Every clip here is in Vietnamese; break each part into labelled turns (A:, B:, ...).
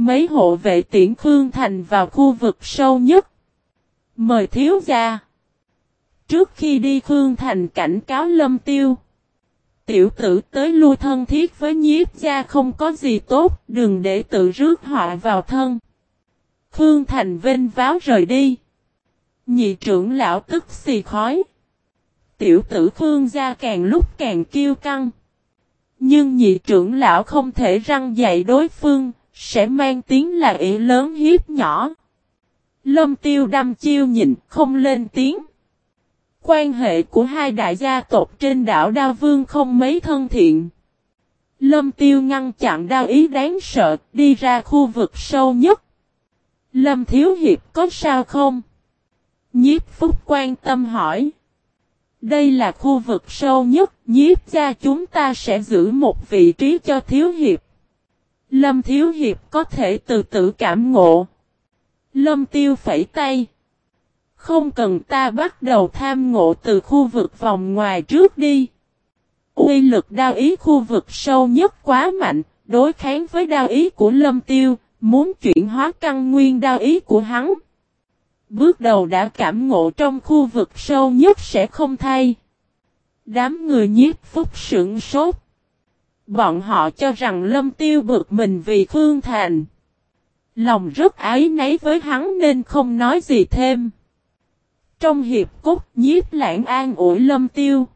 A: Mấy hộ vệ tiễn Khương Thành vào khu vực sâu nhất. Mời thiếu gia. Trước khi đi Khương Thành cảnh cáo Lâm Tiêu. Tiểu tử tới lui thân thiết với nhiếp gia không có gì tốt, đừng để tự rước họa vào thân. Khương Thành vênh váo rời đi. Nhị trưởng lão tức xì khói. Tiểu tử Khương gia càng lúc càng kiêu căng. Nhưng nhị trưởng lão không thể răng dạy đối phương, sẽ mang tiếng là ý lớn hiếp nhỏ. Lâm tiêu đâm chiêu nhìn, không lên tiếng. Quan hệ của hai đại gia tộc trên đảo Đao Vương không mấy thân thiện. Lâm tiêu ngăn chặn đao ý đáng sợ, đi ra khu vực sâu nhất. Lâm Thiếu Hiệp có sao không? Nhiếp Phúc quan tâm hỏi. Đây là khu vực sâu nhất, nhiếp gia chúng ta sẽ giữ một vị trí cho Thiếu Hiệp. Lâm Thiếu Hiệp có thể từ tự cảm ngộ. Lâm Tiêu phẩy tay. Không cần ta bắt đầu tham ngộ từ khu vực vòng ngoài trước đi. Uy lực đao ý khu vực sâu nhất quá mạnh, đối kháng với đao ý của Lâm Tiêu, muốn chuyển hóa căn nguyên đao ý của hắn. Bước đầu đã cảm ngộ trong khu vực sâu nhất sẽ không thay. Đám người nhiếp phúc sững sốt. Bọn họ cho rằng Lâm Tiêu bực mình vì Khương Thành. Lòng rất ái nấy với hắn nên không nói gì thêm. Trong hiệp cốt nhiếp lãng an ủi Lâm Tiêu.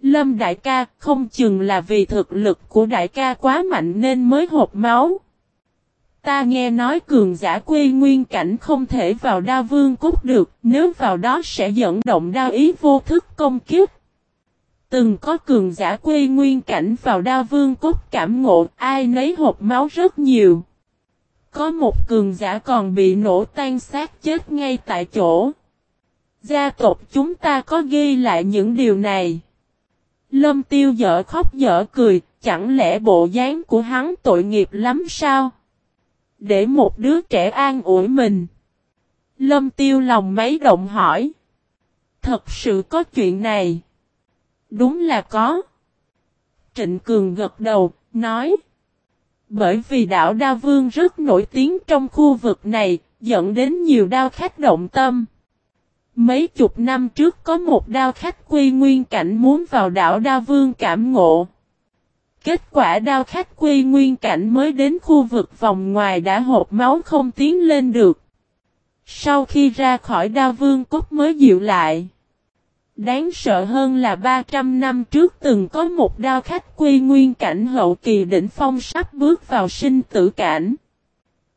A: Lâm đại ca không chừng là vì thực lực của đại ca quá mạnh nên mới hộp máu. Ta nghe nói cường giả quê nguyên cảnh không thể vào đa vương cốt được, nếu vào đó sẽ dẫn động đa ý vô thức công kiếp. Từng có cường giả quê nguyên cảnh vào đa vương cốt cảm ngộ, ai nấy hộp máu rất nhiều. Có một cường giả còn bị nổ tan xác chết ngay tại chỗ. Gia tộc chúng ta có ghi lại những điều này. Lâm tiêu dở khóc dở cười, chẳng lẽ bộ dáng của hắn tội nghiệp lắm sao? Để một đứa trẻ an ủi mình. Lâm tiêu lòng mấy động hỏi. Thật sự có chuyện này. Đúng là có. Trịnh Cường gật đầu, nói. Bởi vì đảo Đa Vương rất nổi tiếng trong khu vực này, dẫn đến nhiều đao khách động tâm. Mấy chục năm trước có một đao khách quy nguyên cảnh muốn vào đảo Đa Vương cảm ngộ. Kết quả đao khách quy nguyên cảnh mới đến khu vực vòng ngoài đã hộp máu không tiến lên được. Sau khi ra khỏi đao vương cốt mới dịu lại. Đáng sợ hơn là 300 năm trước từng có một đao khách quy nguyên cảnh hậu kỳ đỉnh phong sắp bước vào sinh tử cảnh.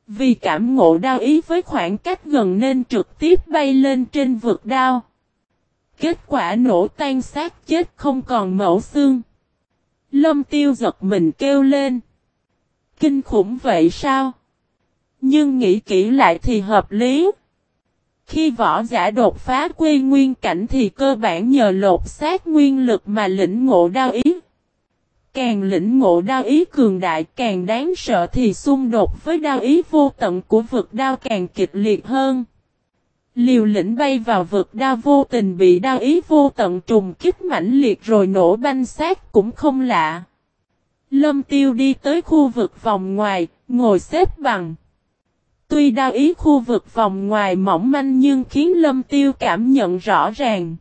A: Vì cảm ngộ đao ý với khoảng cách gần nên trực tiếp bay lên trên vực đao. Kết quả nổ tan xác chết không còn mẫu xương. Lâm tiêu giật mình kêu lên. Kinh khủng vậy sao? Nhưng nghĩ kỹ lại thì hợp lý. Khi võ giả đột phá quê nguyên cảnh thì cơ bản nhờ lột xác nguyên lực mà lĩnh ngộ đao ý. Càng lĩnh ngộ đao ý cường đại càng đáng sợ thì xung đột với đao ý vô tận của vực đao càng kịch liệt hơn. Liều lĩnh bay vào vực đao vô tình bị đao ý vô tận trùng kích mãnh liệt rồi nổ banh xác cũng không lạ. Lâm tiêu đi tới khu vực vòng ngoài, ngồi xếp bằng. Tuy đa ý khu vực vòng ngoài mỏng manh nhưng khiến lâm tiêu cảm nhận rõ ràng.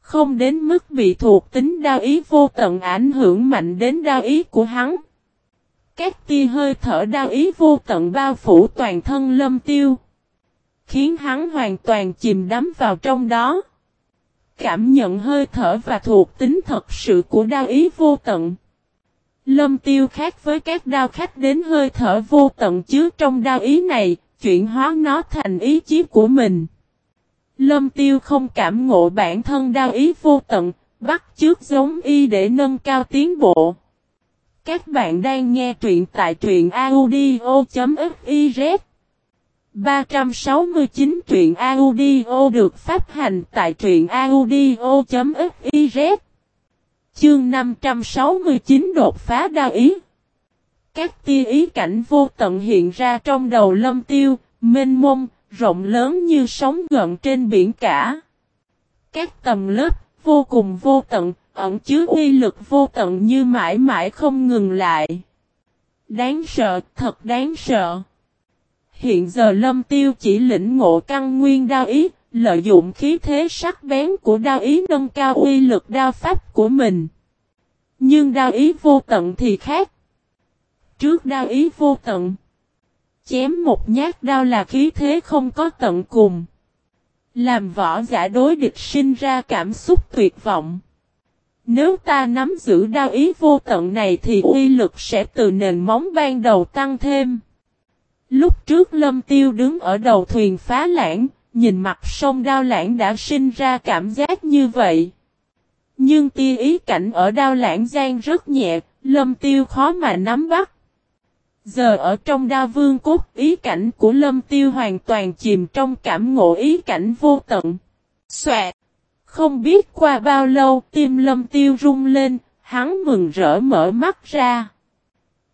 A: Không đến mức bị thuộc tính đa ý vô tận ảnh hưởng mạnh đến đa ý của hắn. Các tia hơi thở đa ý vô tận bao phủ toàn thân lâm tiêu. Khiến hắn hoàn toàn chìm đắm vào trong đó. Cảm nhận hơi thở và thuộc tính thật sự của đa ý vô tận. Lâm tiêu khác với các đao khách đến hơi thở vô tận chứa trong đao ý này, chuyển hóa nó thành ý chí của mình. Lâm tiêu không cảm ngộ bản thân đao ý vô tận, bắt trước giống y để nâng cao tiến bộ. Các bạn đang nghe truyện tại truyện audio.fiz 369 truyện audio được phát hành tại truyện audio.fiz Chương 569 đột phá đao ý Các tia ý cảnh vô tận hiện ra trong đầu lâm tiêu, mênh mông, rộng lớn như sóng gợn trên biển cả. Các tầm lớp, vô cùng vô tận, ẩn chứa uy lực vô tận như mãi mãi không ngừng lại. Đáng sợ, thật đáng sợ. Hiện giờ lâm tiêu chỉ lĩnh ngộ căn nguyên đao ý, lợi dụng khí thế sắc bén của đao ý nâng cao uy lực đao pháp của mình. Nhưng đao ý vô tận thì khác. Trước đao ý vô tận, chém một nhát đao là khí thế không có tận cùng. Làm võ giả đối địch sinh ra cảm xúc tuyệt vọng. Nếu ta nắm giữ đao ý vô tận này thì uy lực sẽ từ nền móng ban đầu tăng thêm. Lúc trước lâm tiêu đứng ở đầu thuyền phá lãng, nhìn mặt sông đao lãng đã sinh ra cảm giác như vậy. Nhưng tia ý cảnh ở đao lãng gian rất nhẹ, lâm tiêu khó mà nắm bắt. Giờ ở trong đao vương cốt ý cảnh của lâm tiêu hoàn toàn chìm trong cảm ngộ ý cảnh vô tận. Xoẹt! Không biết qua bao lâu tim lâm tiêu rung lên, hắn mừng rỡ mở mắt ra.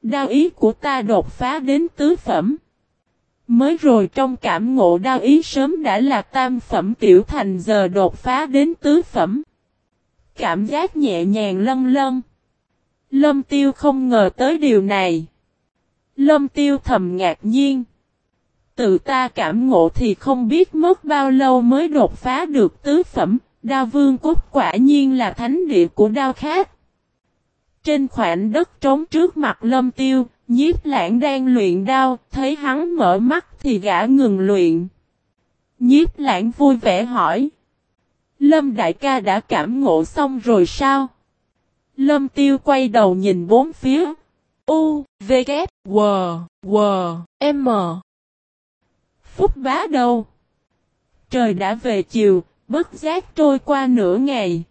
A: Đao ý của ta đột phá đến tứ phẩm. Mới rồi trong cảm ngộ đao ý sớm đã là tam phẩm tiểu thành giờ đột phá đến tứ phẩm. Cảm giác nhẹ nhàng lân lân. Lâm tiêu không ngờ tới điều này. Lâm tiêu thầm ngạc nhiên. Tự ta cảm ngộ thì không biết mất bao lâu mới đột phá được tứ phẩm, đao vương cốt quả nhiên là thánh địa của đao khác. Trên khoảng đất trống trước mặt lâm tiêu, nhiếp lãng đang luyện đao, thấy hắn mở mắt thì gã ngừng luyện. Nhiếp lãng vui vẻ hỏi. Lâm đại ca đã cảm ngộ xong rồi sao? Lâm tiêu quay đầu nhìn bốn phía. U, V, K, W, W, M. Phúc bá đâu? Trời đã về chiều, bất giác trôi qua nửa ngày.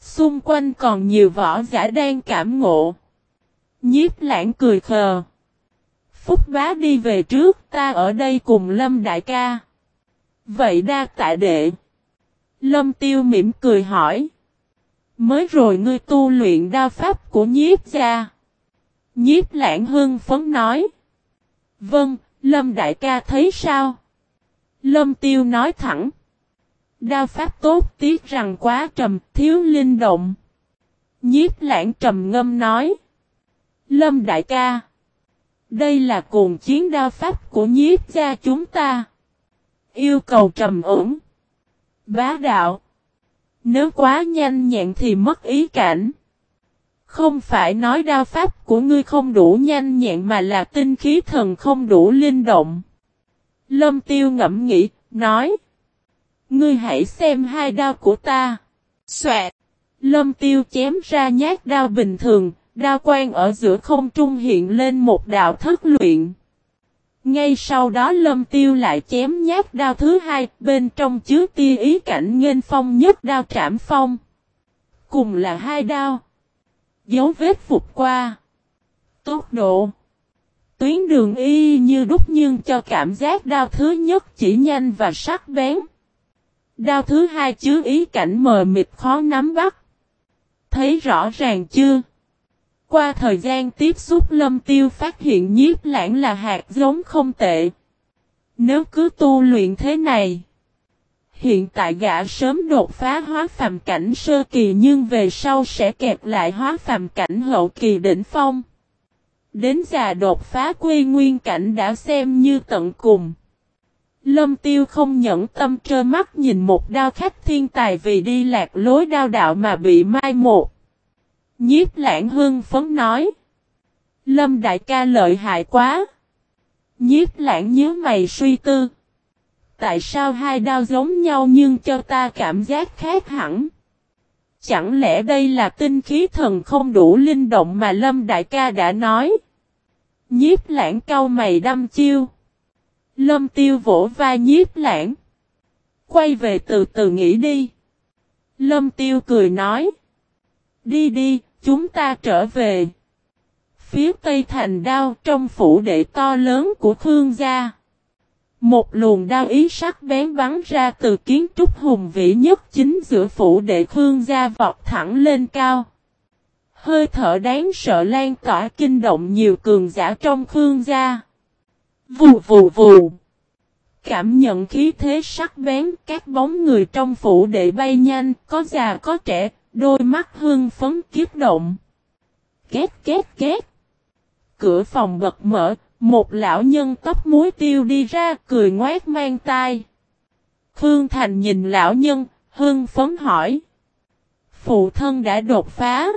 A: Xung quanh còn nhiều võ giả đang cảm ngộ. Nhiếp lãng cười khờ. Phúc bá đi về trước, ta ở đây cùng Lâm đại ca. Vậy đa tại đệ. Lâm tiêu mỉm cười hỏi. Mới rồi ngươi tu luyện đao pháp của nhiếp gia. Nhiếp lãng hưng phấn nói. Vâng, Lâm đại ca thấy sao? Lâm tiêu nói thẳng. Đao pháp tốt tiếc rằng quá trầm, thiếu linh động. Nhiếp lãng trầm ngâm nói. Lâm đại ca. Đây là cuồng chiến đao pháp của nhiếp gia chúng ta. Yêu cầu trầm ổn. Bá đạo. Nếu quá nhanh nhẹn thì mất ý cảnh. Không phải nói đao pháp của ngươi không đủ nhanh nhẹn mà là tinh khí thần không đủ linh động. Lâm tiêu ngẫm nghĩ, nói. Ngươi hãy xem hai đao của ta. Xoẹt. Lâm tiêu chém ra nhát đao bình thường, đao quang ở giữa không trung hiện lên một đạo thất luyện. Ngay sau đó lâm tiêu lại chém nhát đao thứ hai, bên trong chứa tia ý cảnh nghênh phong nhất đao trảm phong. Cùng là hai đao. Dấu vết phục qua. Tốc độ. Tuyến đường y như đúc nhưng cho cảm giác đao thứ nhất chỉ nhanh và sắc bén. Đao thứ hai chứa ý cảnh mờ mịt khó nắm bắt. Thấy rõ ràng chưa? Qua thời gian tiếp xúc lâm tiêu phát hiện nhiếp lãng là hạt giống không tệ. Nếu cứ tu luyện thế này. Hiện tại gã sớm đột phá hóa phàm cảnh sơ kỳ nhưng về sau sẽ kẹp lại hóa phàm cảnh hậu kỳ đỉnh phong. Đến già đột phá quy nguyên cảnh đã xem như tận cùng. Lâm tiêu không nhẫn tâm trơ mắt nhìn một đao khách thiên tài vì đi lạc lối đao đạo mà bị mai một. Nhiếp lãng hưng phấn nói. Lâm đại ca lợi hại quá. Nhiếp lãng nhớ mày suy tư. Tại sao hai đao giống nhau nhưng cho ta cảm giác khác hẳn? Chẳng lẽ đây là tinh khí thần không đủ linh động mà Lâm đại ca đã nói? Nhiếp lãng cau mày đâm chiêu. Lâm tiêu vỗ vai nhiếp lãng. Quay về từ từ nghĩ đi. Lâm tiêu cười nói. Đi đi, chúng ta trở về. Phía tây thành đao trong phủ đệ to lớn của Khương gia. Một luồng đao ý sắc bén bắn ra từ kiến trúc hùng vĩ nhất chính giữa phủ đệ Khương gia vọt thẳng lên cao. Hơi thở đáng sợ lan tỏa kinh động nhiều cường giả trong Khương gia. Vù vù vù. Cảm nhận khí thế sắc bén, các bóng người trong phủ đệ bay nhanh, có già có trẻ, đôi mắt hương phấn kiếp động. Két két két. cửa phòng bật mở, một lão nhân tóc muối tiêu đi ra cười ngoét mang tai. Khương Thành nhìn lão nhân, hưng phấn hỏi. Phụ thân đã đột phá.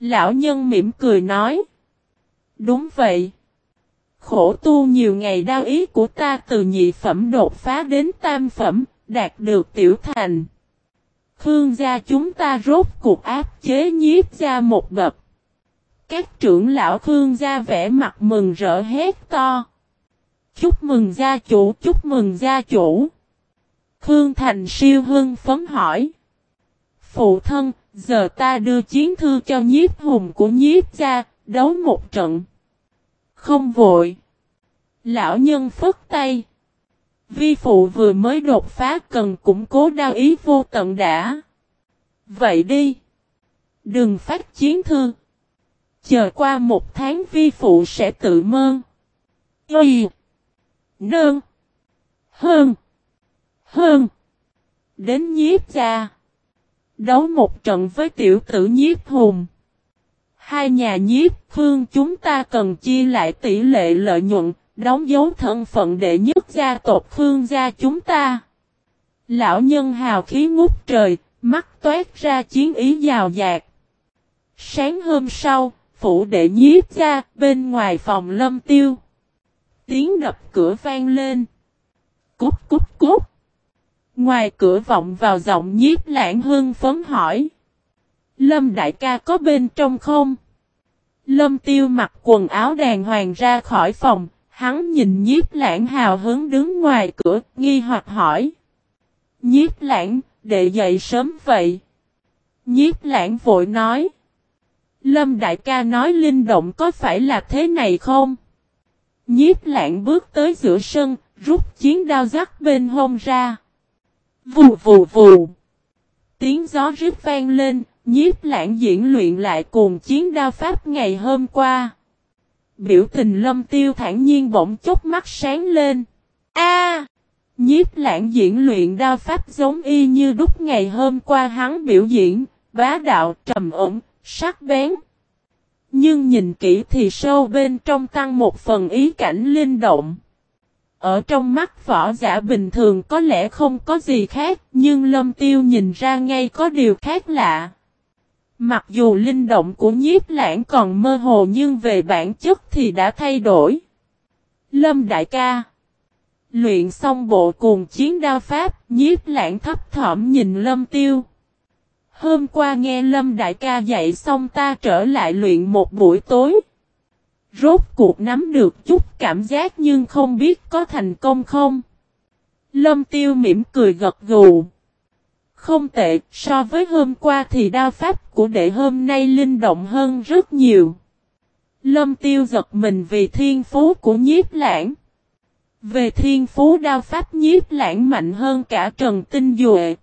A: Lão nhân mỉm cười nói. Đúng vậy. Khổ tu nhiều ngày đau ý của ta từ nhị phẩm đột phá đến tam phẩm, đạt được tiểu thành. Khương gia chúng ta rốt cuộc áp chế nhiếp ra một bậc. Các trưởng lão Khương gia vẻ mặt mừng rỡ hét to. Chúc mừng gia chủ, chúc mừng gia chủ. Khương Thành siêu hưng phấn hỏi. Phụ thân, giờ ta đưa chiến thư cho nhiếp hùng của nhiếp gia, đấu một trận. Không vội. Lão nhân phất tay. Vi phụ vừa mới đột phá cần củng cố đao ý vô tận đã. Vậy đi. Đừng phát chiến thư. Chờ qua một tháng vi phụ sẽ tự mơn. Y. Nương. Hơn. Hơn. Đến nhiếp cha. Đấu một trận với tiểu tử nhiếp hùng. Hai nhà nhiếp phương chúng ta cần chia lại tỷ lệ lợi nhuận, đóng dấu thân phận đệ nhất gia tộc phương gia chúng ta. Lão nhân hào khí ngút trời, mắt toát ra chiến ý giàu dạt. Sáng hôm sau, phủ đệ nhiếp ra, bên ngoài phòng lâm tiêu. Tiếng đập cửa vang lên. Cút cút cút. Ngoài cửa vọng vào giọng nhiếp lãng hưng phấn hỏi. Lâm đại ca có bên trong không? Lâm tiêu mặc quần áo đàng hoàng ra khỏi phòng, hắn nhìn nhiếp lãng hào hứng đứng ngoài cửa, nghi hoặc hỏi. Nhiếp lãng, đệ dậy sớm vậy. Nhiếp lãng vội nói. Lâm đại ca nói linh động có phải là thế này không? Nhiếp lãng bước tới giữa sân, rút chiến đao rắc bên hông ra. Vù vù vù. Tiếng gió rít vang lên, nhiếp lãng diễn luyện lại cùng chiến đao pháp ngày hôm qua. Biểu tình lâm tiêu thản nhiên bỗng chốc mắt sáng lên. A! nhiếp lãng diễn luyện đao pháp giống y như đúc ngày hôm qua hắn biểu diễn, bá đạo, trầm ổn, sắc bén. Nhưng nhìn kỹ thì sâu bên trong tăng một phần ý cảnh linh động. Ở trong mắt võ giả bình thường có lẽ không có gì khác, nhưng lâm tiêu nhìn ra ngay có điều khác lạ. Mặc dù linh động của nhiếp lãng còn mơ hồ nhưng về bản chất thì đã thay đổi. Lâm đại ca Luyện xong bộ cùng chiến đao pháp, nhiếp lãng thấp thỏm nhìn lâm tiêu. Hôm qua nghe lâm đại ca dạy xong ta trở lại luyện một buổi tối. Rốt cuộc nắm được chút cảm giác nhưng không biết có thành công không. Lâm tiêu mỉm cười gật gù. Không tệ, so với hôm qua thì đao pháp của đệ hôm nay linh động hơn rất nhiều. Lâm tiêu giật mình vì thiên phú của nhiếp lãng. Về thiên phú đao pháp nhiếp lãng mạnh hơn cả Trần Tinh Duệ.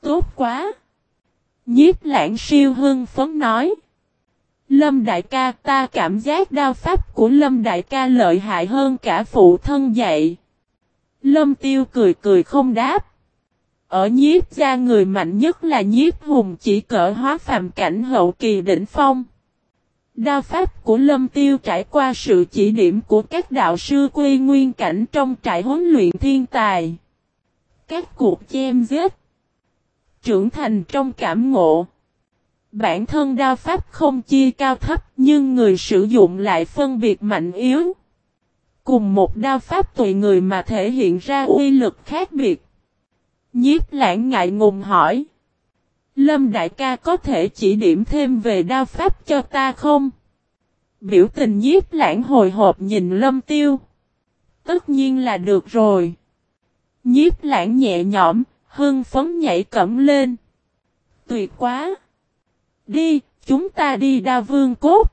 A: Tốt quá! Nhiếp lãng siêu hưng phấn nói. Lâm đại ca ta cảm giác đao pháp của Lâm đại ca lợi hại hơn cả phụ thân dạy. Lâm tiêu cười cười không đáp. Ở nhiếp gia người mạnh nhất là nhiếp hùng chỉ cỡ hóa phàm cảnh hậu kỳ đỉnh phong. Đao pháp của Lâm Tiêu trải qua sự chỉ điểm của các đạo sư quê nguyên cảnh trong trại huấn luyện thiên tài. Các cuộc chém giết. Trưởng thành trong cảm ngộ. Bản thân đao pháp không chia cao thấp nhưng người sử dụng lại phân biệt mạnh yếu. Cùng một đao pháp tùy người mà thể hiện ra uy lực khác biệt. Nhiếp lãng ngại ngùng hỏi. Lâm đại ca có thể chỉ điểm thêm về đao pháp cho ta không? Biểu tình nhiếp lãng hồi hộp nhìn lâm tiêu. Tất nhiên là được rồi. Nhiếp lãng nhẹ nhõm, hưng phấn nhảy cẩm lên. Tuyệt quá! Đi, chúng ta đi đa vương cốt.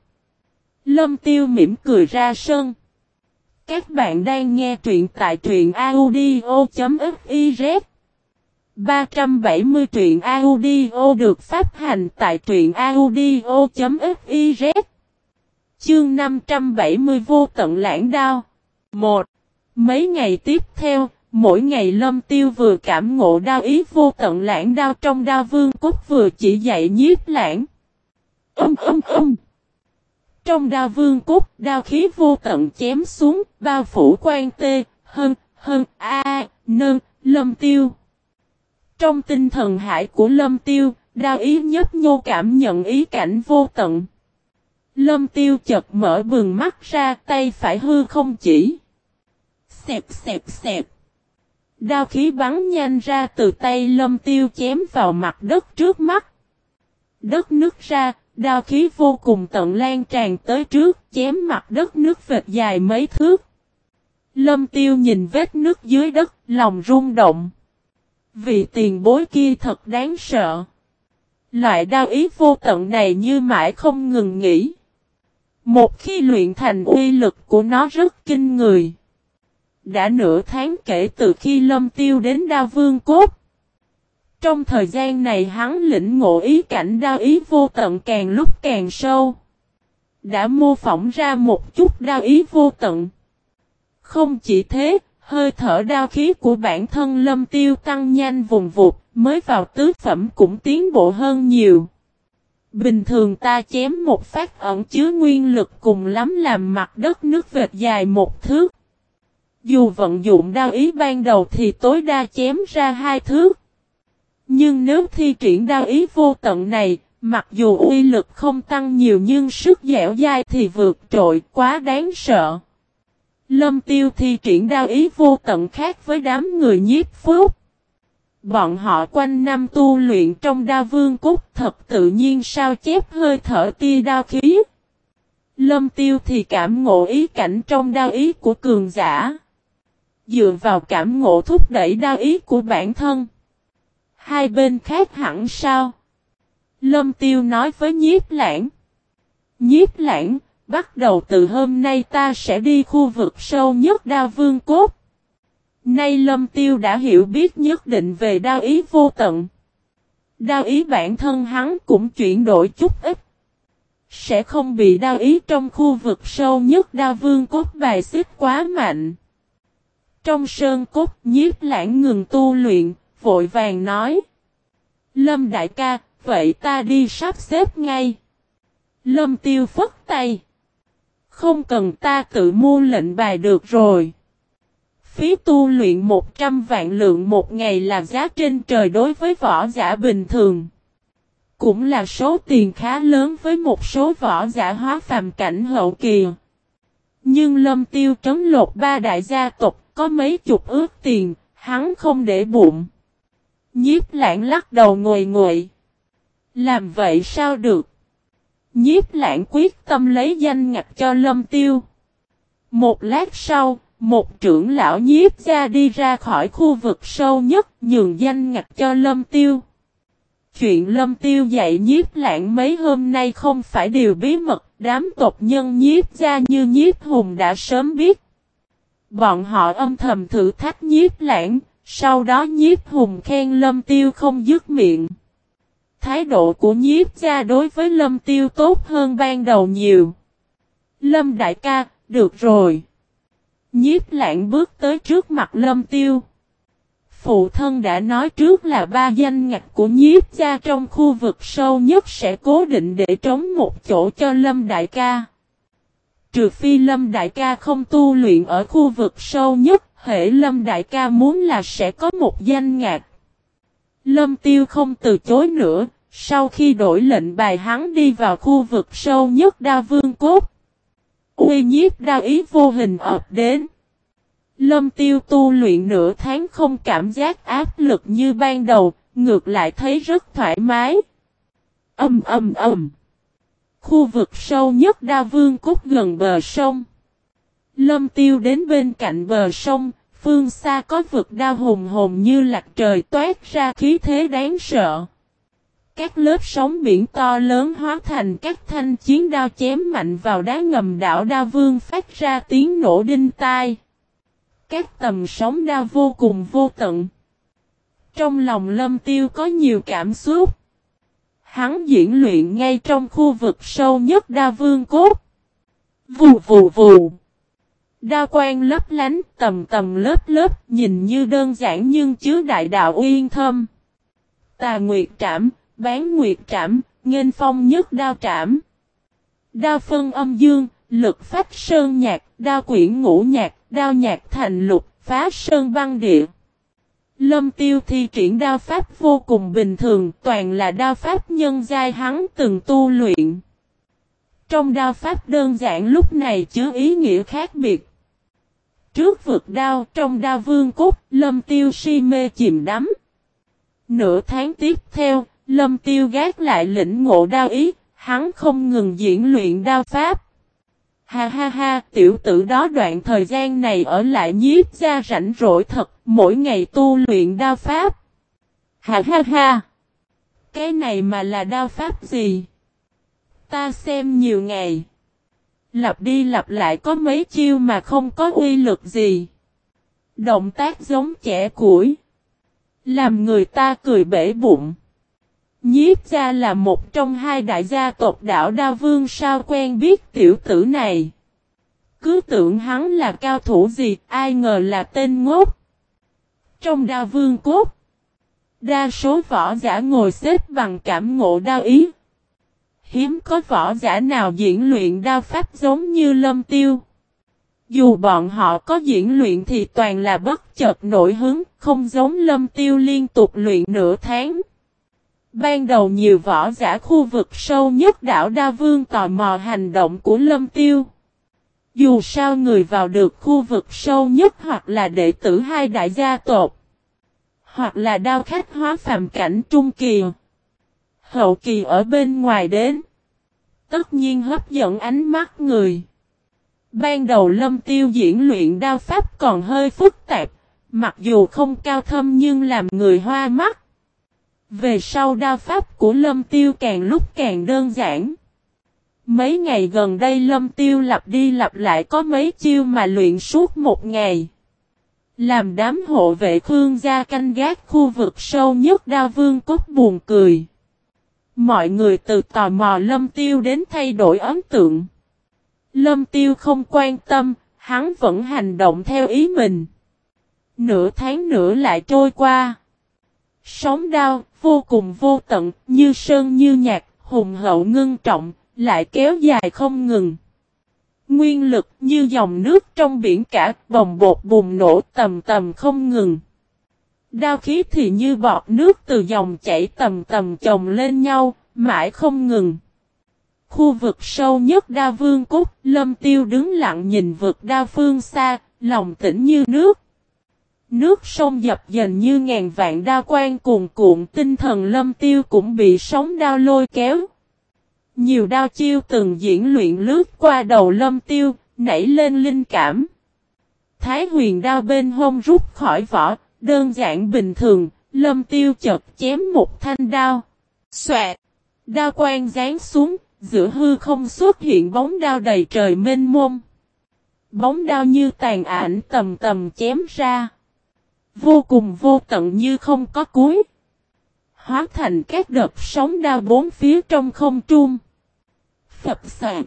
A: Lâm tiêu mỉm cười ra sân. Các bạn đang nghe truyện tại truyện audio.fif 370 truyện audio được phát hành tại truyện audio.fiz Chương 570 vô tận lãng đao 1. Mấy ngày tiếp theo, mỗi ngày lâm tiêu vừa cảm ngộ đao ý vô tận lãng đao trong đao vương cốt vừa chỉ dạy nhiếp lãng. Âm âm âm. Trong đao vương cốt, đao khí vô tận chém xuống, bao phủ quan tê, hơn, hơn, a, nơn, lâm tiêu. Trong tinh thần hải của lâm tiêu, đao ý nhất nhô cảm nhận ý cảnh vô tận. Lâm tiêu chật mở bừng mắt ra tay phải hư không chỉ. Xẹp xẹp xẹp. Đao khí bắn nhanh ra từ tay lâm tiêu chém vào mặt đất trước mắt. Đất nứt ra, đao khí vô cùng tận lan tràn tới trước, chém mặt đất nước vệt dài mấy thước. Lâm tiêu nhìn vết nước dưới đất, lòng rung động. Vì tiền bối kia thật đáng sợ. Loại đao ý vô tận này như mãi không ngừng nghỉ. Một khi luyện thành uy lực của nó rất kinh người. Đã nửa tháng kể từ khi lâm tiêu đến đao vương cốt. Trong thời gian này hắn lĩnh ngộ ý cảnh đao ý vô tận càng lúc càng sâu. Đã mô phỏng ra một chút đao ý vô tận. Không chỉ thế, hơi thở đao khí của bản thân lâm tiêu tăng nhanh vùng vụt, mới vào tứ phẩm cũng tiến bộ hơn nhiều. Bình thường ta chém một phát ẩn chứa nguyên lực cùng lắm làm mặt đất nước vệt dài một thước. Dù vận dụng đao ý ban đầu thì tối đa chém ra hai thước. Nhưng nếu thi triển đao ý vô tận này, mặc dù uy lực không tăng nhiều nhưng sức dẻo dai thì vượt trội quá đáng sợ. Lâm tiêu thi triển đao ý vô tận khác với đám người nhiếp phúc. Bọn họ quanh năm tu luyện trong đa vương cốt thật tự nhiên sao chép hơi thở tia đao khí. Lâm tiêu thì cảm ngộ ý cảnh trong đao ý của cường giả. Dựa vào cảm ngộ thúc đẩy đao ý của bản thân. Hai bên khác hẳn sao? Lâm tiêu nói với nhiếp lãng. Nhiếp lãng, bắt đầu từ hôm nay ta sẽ đi khu vực sâu nhất đao vương cốt. Nay lâm tiêu đã hiểu biết nhất định về đao ý vô tận. Đao ý bản thân hắn cũng chuyển đổi chút ít. Sẽ không bị đao ý trong khu vực sâu nhất đao vương cốt bài xích quá mạnh. Trong sơn cốt nhiếp lãng ngừng tu luyện, vội vàng nói. Lâm đại ca, vậy ta đi sắp xếp ngay. Lâm tiêu phất tay. Không cần ta tự mua lệnh bài được rồi. Phí tu luyện 100 vạn lượng một ngày là giá trên trời đối với võ giả bình thường. Cũng là số tiền khá lớn với một số võ giả hóa phàm cảnh hậu kỳ. Nhưng lâm tiêu trấn lột ba đại gia tộc có mấy chục ước tiền, hắn không để bụng. Nhiếp lãng lắc đầu ngồi ngồi. Làm vậy sao được? Nhiếp lãng quyết tâm lấy danh ngạch cho lâm tiêu. Một lát sau, một trưởng lão nhiếp ra đi ra khỏi khu vực sâu nhất nhường danh ngạch cho lâm tiêu. Chuyện lâm tiêu dạy nhiếp lãng mấy hôm nay không phải điều bí mật, đám tộc nhân nhiếp ra như nhiếp hùng đã sớm biết. Bọn họ âm thầm thử thách nhiếp lãng, sau đó nhiếp hùng khen lâm tiêu không dứt miệng. Thái độ của nhiếp gia đối với lâm tiêu tốt hơn ban đầu nhiều. Lâm đại ca, được rồi. Nhiếp lãng bước tới trước mặt lâm tiêu. Phụ thân đã nói trước là ba danh ngạch của nhiếp gia trong khu vực sâu nhất sẽ cố định để trống một chỗ cho lâm đại ca. Trừ phi lâm đại ca không tu luyện ở khu vực sâu nhất, hệ lâm đại ca muốn là sẽ có một danh ngạch. Lâm tiêu không từ chối nữa, sau khi đổi lệnh bài hắn đi vào khu vực sâu nhất đa vương cốt. Uy nhiếp đa ý vô hình ập đến. Lâm tiêu tu luyện nửa tháng không cảm giác áp lực như ban đầu, ngược lại thấy rất thoải mái. Âm âm âm. Khu vực sâu nhất đa vương cốt gần bờ sông. Lâm tiêu đến bên cạnh bờ sông, phương xa có vực đao hùng hồn như lạc trời toát ra khí thế đáng sợ. Các lớp sóng biển to lớn hóa thành các thanh chiến đao chém mạnh vào đá ngầm đảo đa vương phát ra tiếng nổ đinh tai. Các tầm sóng đao vô cùng vô tận. Trong lòng lâm tiêu có nhiều cảm xúc. Hắn diễn luyện ngay trong khu vực sâu nhất đa vương cốt. Vù vù vù. Đa quan lấp lánh tầm tầm lớp lớp nhìn như đơn giản nhưng chứa đại đạo uyên thâm. Tà nguyệt trảm, bán nguyệt trảm, nghênh phong nhất đao trảm. Đao phân âm dương, lực phách sơn nhạc, đao quyển ngũ nhạc, đao nhạc thành lục, phá sơn băng địa. Lâm tiêu thi triển đao pháp vô cùng bình thường, toàn là đao pháp nhân giai hắn từng tu luyện. Trong đao pháp đơn giản lúc này chứa ý nghĩa khác biệt. Trước vực đao trong đao vương cốt, lâm tiêu si mê chìm đắm. Nửa tháng tiếp theo, lâm tiêu gác lại lĩnh ngộ đao ý, hắn không ngừng diễn luyện đao pháp. Ha ha ha, tiểu tử đó đoạn thời gian này ở lại nhiếp ra rảnh rỗi thật, mỗi ngày tu luyện đao pháp. Ha ha ha. Cái này mà là đao pháp gì? Ta xem nhiều ngày. Lặp đi lặp lại có mấy chiêu mà không có uy lực gì. Động tác giống trẻ củi. Làm người ta cười bể bụng. Nhiếp gia là một trong hai đại gia tộc đảo Đa Vương sao quen biết tiểu tử này. Cứ tưởng hắn là cao thủ gì, ai ngờ là tên ngốc. Trong Đa Vương cốt, đa số võ giả ngồi xếp bằng cảm ngộ đao ý. Hiếm có võ giả nào diễn luyện đao pháp giống như lâm tiêu. Dù bọn họ có diễn luyện thì toàn là bất chợt nổi hứng, không giống lâm tiêu liên tục luyện nửa tháng. Ban đầu nhiều võ giả khu vực sâu nhất đảo Đa Vương tò mò hành động của Lâm Tiêu. Dù sao người vào được khu vực sâu nhất hoặc là đệ tử hai đại gia tộc, hoặc là đao khách hóa phàm cảnh trung kỳ, hậu kỳ ở bên ngoài đến, tất nhiên hấp dẫn ánh mắt người. Ban đầu Lâm Tiêu diễn luyện đao pháp còn hơi phức tạp, mặc dù không cao thâm nhưng làm người hoa mắt. Về sau đao pháp của Lâm Tiêu càng lúc càng đơn giản. Mấy ngày gần đây Lâm Tiêu lặp đi lặp lại có mấy chiêu mà luyện suốt một ngày. Làm đám hộ vệ Khương gia canh gác khu vực sâu nhất đao vương cốt buồn cười. Mọi người từ tò mò Lâm Tiêu đến thay đổi ấn tượng. Lâm Tiêu không quan tâm, hắn vẫn hành động theo ý mình. Nửa tháng nữa lại trôi qua. Sóng đao, vô cùng vô tận, như sơn như nhạc, hùng hậu ngưng trọng, lại kéo dài không ngừng. Nguyên lực như dòng nước trong biển cả, bồng bột bùng nổ tầm tầm không ngừng. Đao khí thì như bọt nước từ dòng chảy tầm tầm chồng lên nhau, mãi không ngừng. Khu vực sâu nhất đa vương cúc, lâm tiêu đứng lặng nhìn vực đa phương xa, lòng tĩnh như nước. Nước sông dập dềnh như ngàn vạn đao quan cuồn cuộn tinh thần lâm tiêu cũng bị sóng đao lôi kéo. Nhiều đao chiêu từng diễn luyện lướt qua đầu lâm tiêu, nảy lên linh cảm. Thái huyền đao bên hông rút khỏi vỏ, đơn giản bình thường, lâm tiêu chợt chém một thanh đao. Xoẹt! Đao quang rán xuống, giữa hư không xuất hiện bóng đao đầy trời mênh mông. Bóng đao như tàn ảnh tầm tầm chém ra. Vô cùng vô tận như không có cuối. Hóa thành các đợt sóng đao bốn phía trong không trung. Phập sạc.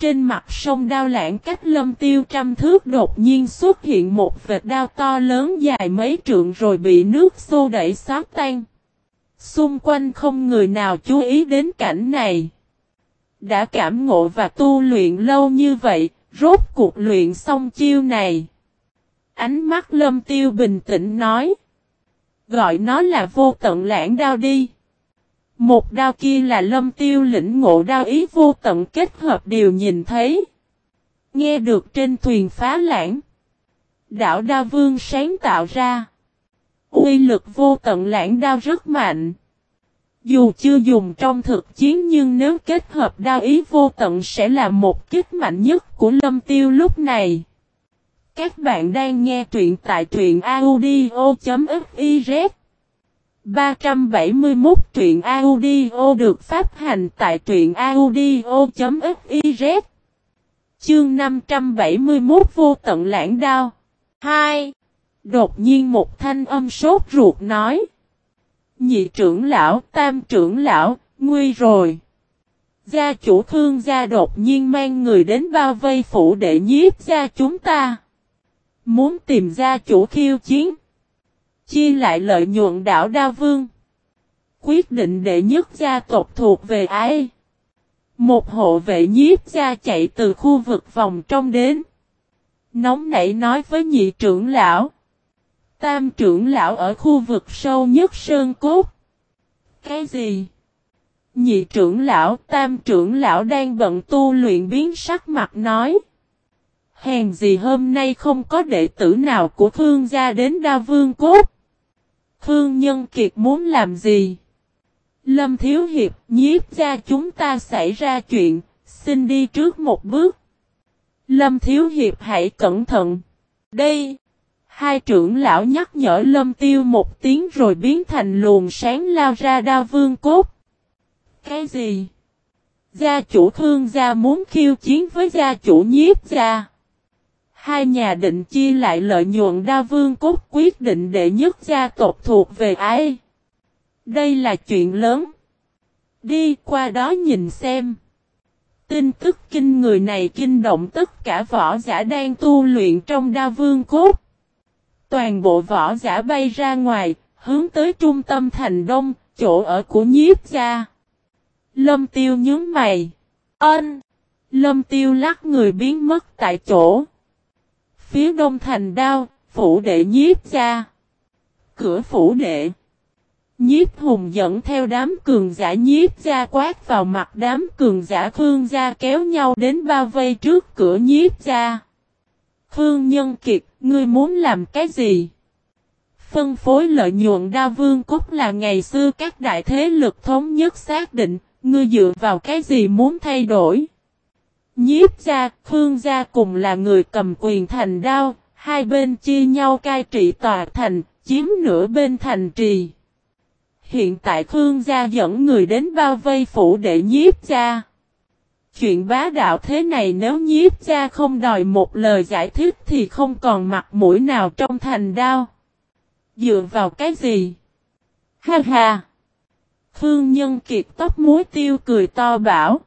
A: Trên mặt sông đao lãng cách lâm tiêu trăm thước đột nhiên xuất hiện một vệt đao to lớn dài mấy trượng rồi bị nước xô đẩy xóa tan. Xung quanh không người nào chú ý đến cảnh này. Đã cảm ngộ và tu luyện lâu như vậy, rốt cuộc luyện xong chiêu này. Ánh mắt lâm tiêu bình tĩnh nói. Gọi nó là vô tận lãng đao đi. Một đao kia là lâm tiêu lĩnh ngộ đao ý vô tận kết hợp điều nhìn thấy. Nghe được trên thuyền phá lãng. Đảo đao vương sáng tạo ra. Uy lực vô tận lãng đao rất mạnh. Dù chưa dùng trong thực chiến nhưng nếu kết hợp đao ý vô tận sẽ là một kích mạnh nhất của lâm tiêu lúc này. Các bạn đang nghe truyện tại truyện audio.fif 371 truyện audio được phát hành tại truyện audio.fiz Chương 571 vô tận lãng đao 2. Đột nhiên một thanh âm sốt ruột nói Nhị trưởng lão, tam trưởng lão, nguy rồi Gia chủ thương gia đột nhiên mang người đến bao vây phủ để nhiếp gia chúng ta Muốn tìm gia chủ khiêu chiến. Chia lại lợi nhuận đảo Đa Vương. Quyết định đệ nhất gia tộc thuộc về ai? Một hộ vệ nhiếp ra chạy từ khu vực vòng trong đến. Nóng nảy nói với nhị trưởng lão. Tam trưởng lão ở khu vực sâu nhất sơn cốt. Cái gì? Nhị trưởng lão, tam trưởng lão đang bận tu luyện biến sắc mặt nói. Hèn gì hôm nay không có đệ tử nào của Khương gia đến đa vương cốt. Khương Nhân Kiệt muốn làm gì? Lâm Thiếu Hiệp, nhiếp ra chúng ta xảy ra chuyện, xin đi trước một bước. Lâm Thiếu Hiệp hãy cẩn thận. Đây! Hai trưởng lão nhắc nhở Lâm Tiêu một tiếng rồi biến thành luồng sáng lao ra đa vương cốt. Cái gì? Gia chủ Khương gia muốn khiêu chiến với gia chủ nhiếp gia. Hai nhà định chia lại lợi nhuận đa vương cốt quyết định đệ nhất gia tộc thuộc về ai. Đây là chuyện lớn. Đi qua đó nhìn xem. Tin tức kinh người này kinh động tất cả võ giả đang tu luyện trong đa vương cốt. Toàn bộ võ giả bay ra ngoài, hướng tới trung tâm thành đông, chỗ ở của nhiếp gia. Lâm tiêu nhướng mày. Ân! Lâm tiêu lắc người biến mất tại chỗ. Phía đông thành đao, phủ đệ nhiếp ra Cửa phủ đệ. Nhiếp hùng dẫn theo đám cường giả nhiếp ra quát vào mặt đám cường giả Khương gia kéo nhau đến bao vây trước cửa nhiếp ra Khương Nhân Kiệt, ngươi muốn làm cái gì? Phân phối lợi nhuận đa vương cốt là ngày xưa các đại thế lực thống nhất xác định, ngươi dựa vào cái gì muốn thay đổi? Nhiếp gia, Khương gia cùng là người cầm quyền thành đao, hai bên chia nhau cai trị tòa thành, chiếm nửa bên thành trì. Hiện tại Khương gia dẫn người đến bao vây phủ để nhiếp gia. Chuyện bá đạo thế này nếu nhiếp gia không đòi một lời giải thích thì không còn mặt mũi nào trong thành đao. Dựa vào cái gì? Ha ha! Khương Nhân Kiệt tóc muối tiêu cười to bảo.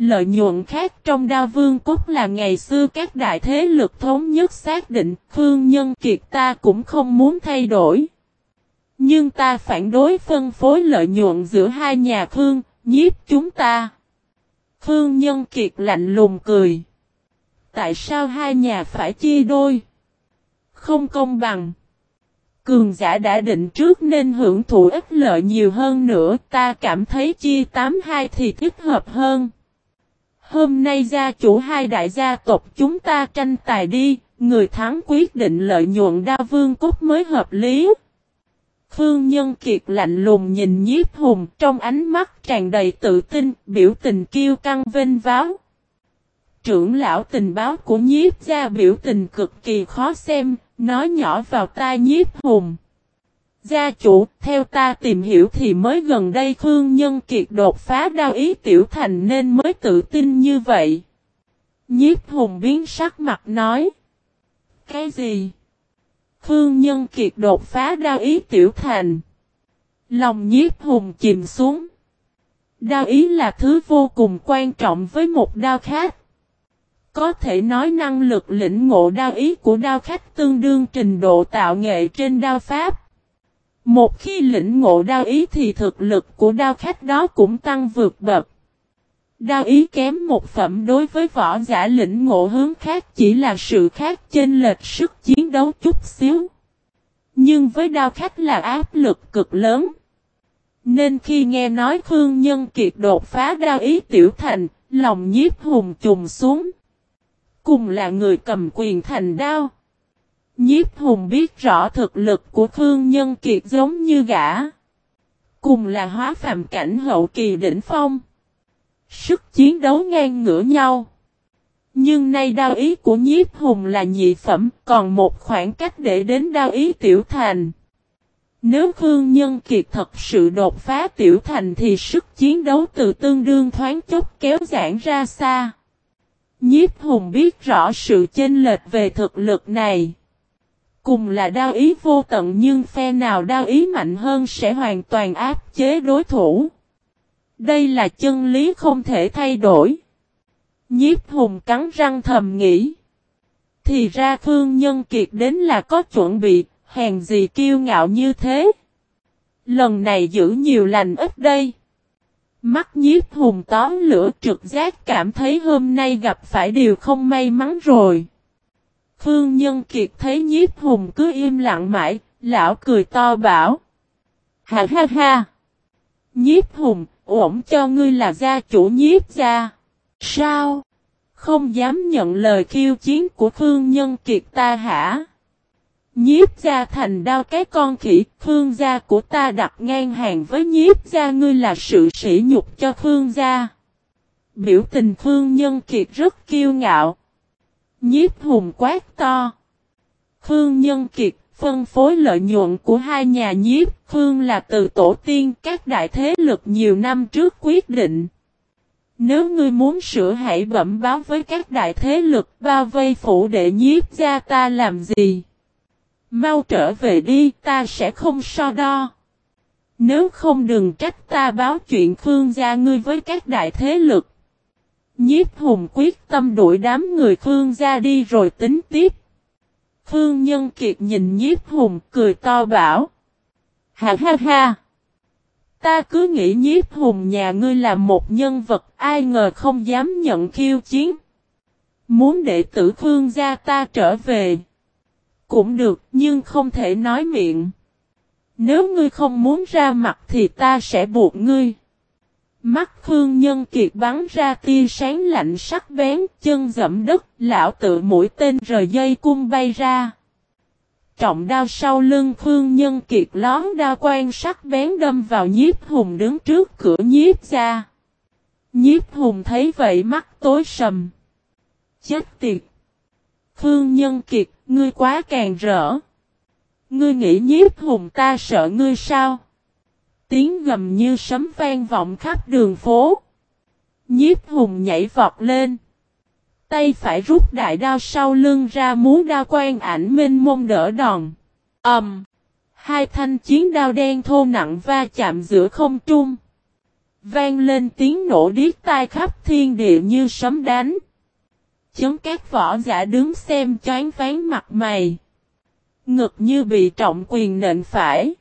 A: Lợi nhuận khác trong đao vương cốt là ngày xưa các đại thế lực thống nhất xác định Khương Nhân Kiệt ta cũng không muốn thay đổi. Nhưng ta phản đối phân phối lợi nhuận giữa hai nhà Khương, nhiếp chúng ta. Khương Nhân Kiệt lạnh lùng cười. Tại sao hai nhà phải chia đôi? Không công bằng. Cường giả đã định trước nên hưởng thụ ít lợi nhiều hơn nữa, ta cảm thấy chia 8-2 thì thích hợp hơn. Hôm nay gia chủ hai đại gia tộc chúng ta tranh tài đi, người thắng quyết định lợi nhuận đa vương cốt mới hợp lý. Khương Nhân Kiệt lạnh lùng nhìn nhiếp hùng trong ánh mắt tràn đầy tự tin, biểu tình kiêu căng vinh váo. Trưởng lão tình báo của nhiếp gia biểu tình cực kỳ khó xem, nói nhỏ vào tai nhiếp hùng. Gia chủ, theo ta tìm hiểu thì mới gần đây Khương Nhân Kiệt đột phá đao ý tiểu thành nên mới tự tin như vậy. Nhiếp hùng biến sắc mặt nói. Cái gì? Khương Nhân Kiệt đột phá đao ý tiểu thành. Lòng nhiếp hùng chìm xuống. Đao ý là thứ vô cùng quan trọng với một đao khác. Có thể nói năng lực lĩnh ngộ đao ý của đao khách tương đương trình độ tạo nghệ trên đao pháp. Một khi lĩnh ngộ đao ý thì thực lực của đao khách đó cũng tăng vượt bậc. Đao ý kém một phẩm đối với võ giả lĩnh ngộ hướng khác chỉ là sự khác chênh lệch sức chiến đấu chút xíu. Nhưng với đao khách là áp lực cực lớn. Nên khi nghe nói Khương Nhân Kiệt đột phá đao ý tiểu thành, lòng nhiếp hùng trùng xuống. Cùng là người cầm quyền thành đao. Nhiếp hùng biết rõ thực lực của Khương Nhân Kiệt giống như gã. Cùng là hóa phàm cảnh hậu kỳ đỉnh phong. Sức chiến đấu ngang ngửa nhau. Nhưng nay đao ý của nhiếp hùng là nhị phẩm, còn một khoảng cách để đến đao ý tiểu thành. Nếu Khương Nhân Kiệt thật sự đột phá tiểu thành thì sức chiến đấu từ tương đương thoáng chốc kéo giãn ra xa. Nhiếp hùng biết rõ sự chênh lệch về thực lực này. Cùng là đao ý vô tận nhưng phe nào đao ý mạnh hơn sẽ hoàn toàn áp chế đối thủ. Đây là chân lý không thể thay đổi. Nhiếp hùng cắn răng thầm nghĩ. Thì ra phương Nhân Kiệt đến là có chuẩn bị, hèn gì kiêu ngạo như thế. Lần này giữ nhiều lành ít đây. Mắt nhiếp hùng tóm lửa trực giác cảm thấy hôm nay gặp phải điều không may mắn rồi. Khương Nhân Kiệt thấy nhiếp hùng cứ im lặng mãi, lão cười to bảo. Ha ha ha! Nhiếp hùng, ổn cho ngươi là gia chủ nhiếp gia. Sao? Không dám nhận lời khiêu chiến của Khương Nhân Kiệt ta hả? Nhiếp gia thành đao cái con khỉ, Khương gia của ta đặt ngang hàng với nhiếp gia ngươi là sự sỉ nhục cho Khương gia. Biểu tình Khương Nhân Kiệt rất kiêu ngạo. Nhiếp hùng quát to. Khương Nhân Kiệt, phân phối lợi nhuận của hai nhà nhiếp, Khương là từ tổ tiên các đại thế lực nhiều năm trước quyết định. Nếu ngươi muốn sửa hãy bẩm báo với các đại thế lực, bao vây phủ đệ nhiếp gia ta làm gì. Mau trở về đi, ta sẽ không so đo. Nếu không đừng trách ta báo chuyện Khương gia ngươi với các đại thế lực. Nhiếp hùng quyết tâm đuổi đám người Khương ra đi rồi tính tiếp. Khương Nhân Kiệt nhìn nhiếp hùng cười to bảo. Ha ha ha. Ta cứ nghĩ nhiếp hùng nhà ngươi là một nhân vật, ai ngờ không dám nhận khiêu chiến. Muốn đệ tử Khương gia ta trở về. Cũng được, nhưng không thể nói miệng. Nếu ngươi không muốn ra mặt thì ta sẽ buộc ngươi. Mắt Khương Nhân Kiệt bắn ra tia sáng lạnh sắc bén, chân dẫm đất, lão tự mũi tên rời dây cung bay ra. Trọng đao sau lưng Khương Nhân Kiệt lón đao quan sắc bén đâm vào nhiếp hùng đứng trước cửa nhiếp ra. Nhiếp hùng thấy vậy mắt tối sầm. Chết tiệt! Khương Nhân Kiệt, ngươi quá càng rỡ. Ngươi nghĩ nhiếp hùng ta sợ ngươi sao? Tiếng gầm như sấm vang vọng khắp đường phố. Nhiếp hùng nhảy vọt lên. Tay phải rút đại đao sau lưng ra muốn đao quan ảnh minh mông đỡ đòn. ầm, um, Hai thanh chiến đao đen thô nặng va chạm giữa không trung. Vang lên tiếng nổ điếc tai khắp thiên địa như sấm đánh. Chấn các võ giả đứng xem choáng ván mặt mày. Ngực như bị trọng quyền nện phải.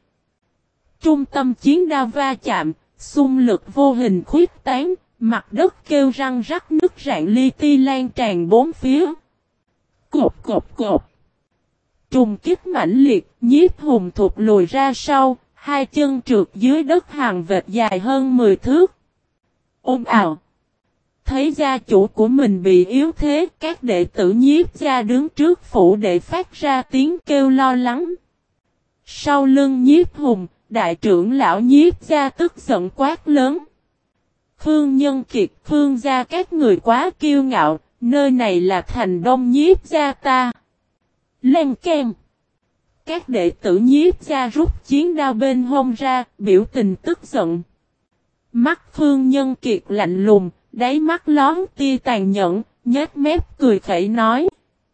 A: Trung tâm chiến đao va chạm, xung lực vô hình khuyết tán, mặt đất kêu răng rắc nước rạn li ti lan tràn bốn phía. Cột cột cột. Trùng kích mãnh liệt, nhiếp hùng thụt lùi ra sau, hai chân trượt dưới đất hàng vệt dài hơn 10 thước. Ôm ào. Thấy gia chủ của mình bị yếu thế, các đệ tử nhiếp gia đứng trước phủ để phát ra tiếng kêu lo lắng. Sau lưng nhiếp hùng, đại trưởng lão nhiếp gia tức giận quát lớn. Khương Nhân Kiệt, Khương gia các người quá kiêu ngạo, nơi này là thành đông nhiếp gia ta. Lên ken. Các đệ tử nhiếp gia rút chiến đao bên hông ra, biểu tình tức giận. Mắt Khương Nhân Kiệt lạnh lùng, đáy mắt lón tia tàn nhẫn, nhếch mép cười khẩy nói.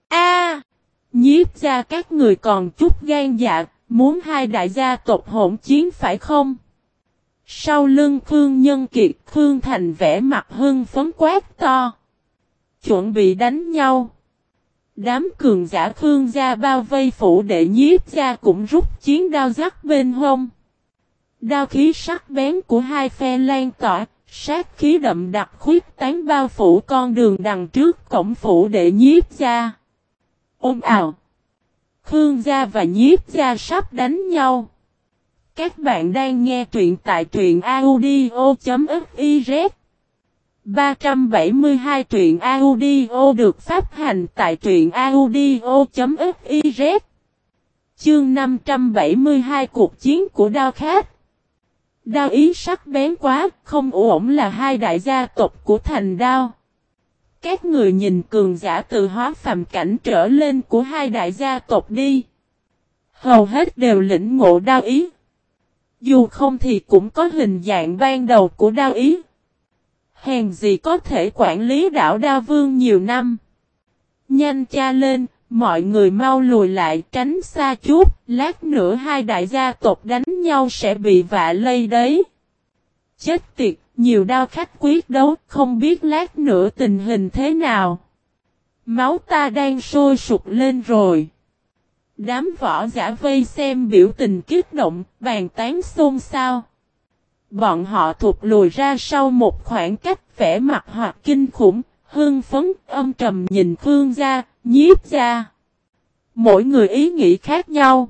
A: a nhiếp gia các người còn chút gan dạ, muốn hai đại gia tộc hỗn chiến phải không? Sau lưng Khương Nhân Kiệt, Khương Thành vẽ mặt hưng phấn quát to. Chuẩn bị đánh nhau. Đám cường giả Khương gia bao vây phủ đệ nhiếp gia cũng rút chiến đao rắc bên hông. Đao khí sắc bén của hai phe lan tỏa, sát khí đậm đặc khuyết tán bao phủ con đường đằng trước cổng phủ đệ nhiếp gia. Ôm ào! Khương gia và nhiếp gia sắp đánh nhau. Các bạn đang nghe truyện tại truyện audio.fiz 372 truyện audio được phát hành tại truyện audio.fiz Chương 572 cuộc chiến của đao khát Đao ý sắc bén quá, không ổn là hai đại gia tộc của thành đao. Các người nhìn cường giả từ hóa phàm cảnh trở lên của hai đại gia tộc đi. Hầu hết đều lĩnh ngộ đao ý. Dù không thì cũng có hình dạng ban đầu của đao ý. Hèn gì có thể quản lý đảo đao vương nhiều năm. Nhanh cha lên, mọi người mau lùi lại tránh xa chút, lát nữa hai đại gia tộc đánh nhau sẽ bị vạ lây đấy. Chết tiệt, nhiều đao khách quyết đấu, không biết lát nữa tình hình thế nào. Máu ta đang sôi sụp lên rồi. Đám võ giả vây xem biểu tình kích động, bàn tán xôn xao. bọn họ thụt lùi ra sau một khoảng cách vẻ mặt hoặc kinh khủng, hương phấn, âm trầm nhìn Khương gia, nhiếp gia. Mỗi người ý nghĩ khác nhau.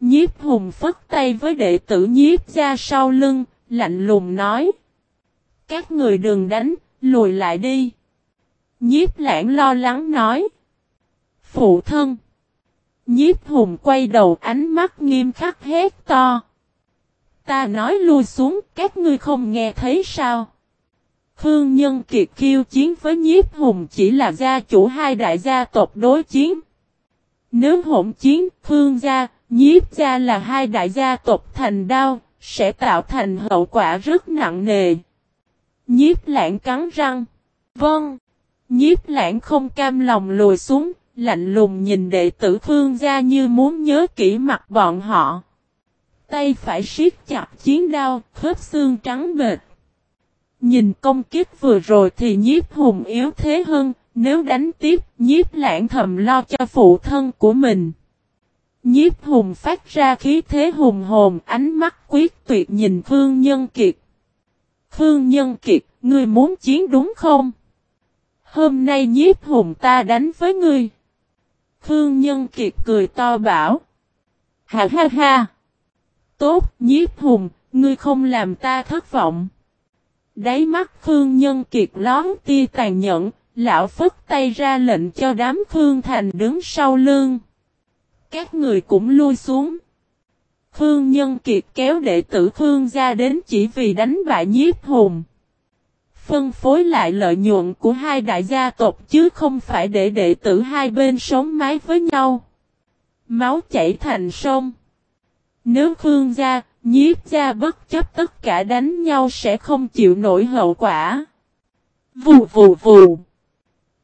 A: Nhiếp hùng phất tay với đệ tử nhiếp gia sau lưng, lạnh lùng nói. Các người đừng đánh, lùi lại đi. Nhiếp lãng lo lắng nói. Phụ thân. Nhiếp hùng quay đầu ánh mắt nghiêm khắc hét to. Ta nói lui xuống, các ngươi không nghe thấy sao? Khương Nhân Kiệt khiêu chiến với nhiếp hùng chỉ là gia chủ hai đại gia tộc đối chiến. Nếu hỗn chiến, Khương gia, nhiếp gia là hai đại gia tộc thành đao, sẽ tạo thành hậu quả rất nặng nề. Nhiếp lãng cắn răng. Vâng. Nhiếp lãng không cam lòng lùi xuống, lạnh lùng nhìn đệ tử Khương gia như muốn nhớ kỹ mặt bọn họ. Tay phải siết chặt chiến đao, khớp xương trắng bệt. Nhìn công kích vừa rồi thì nhiếp hùng yếu thế hơn, nếu đánh tiếp, nhiếp lãng thầm lo cho phụ thân của mình. Nhiếp hùng phát ra khí thế hùng hồn, ánh mắt quyết tuyệt nhìn Khương Nhân Kiệt. Khương Nhân Kiệt, ngươi muốn chiến đúng không? Hôm nay nhiếp hùng ta đánh với ngươi. Khương Nhân Kiệt cười to bảo. Ha ha ha. Tốt, nhiếp hùng, ngươi không làm ta thất vọng. Đáy mắt Khương Nhân Kiệt lón tia tàn nhẫn, lão phất tay ra lệnh cho đám Khương Thành đứng sau lưng. Các người cũng lui xuống. Khương Nhân Kiệt kéo đệ tử Khương ra đến chỉ vì đánh bại nhiếp hùng. Phân phối lại lợi nhuận của hai đại gia tộc chứ không phải để đệ tử hai bên sống mái với nhau. Máu chảy thành sông. Nếu Khương gia, nhiếp gia bất chấp tất cả đánh nhau sẽ không chịu nổi hậu quả. Vù vù vù.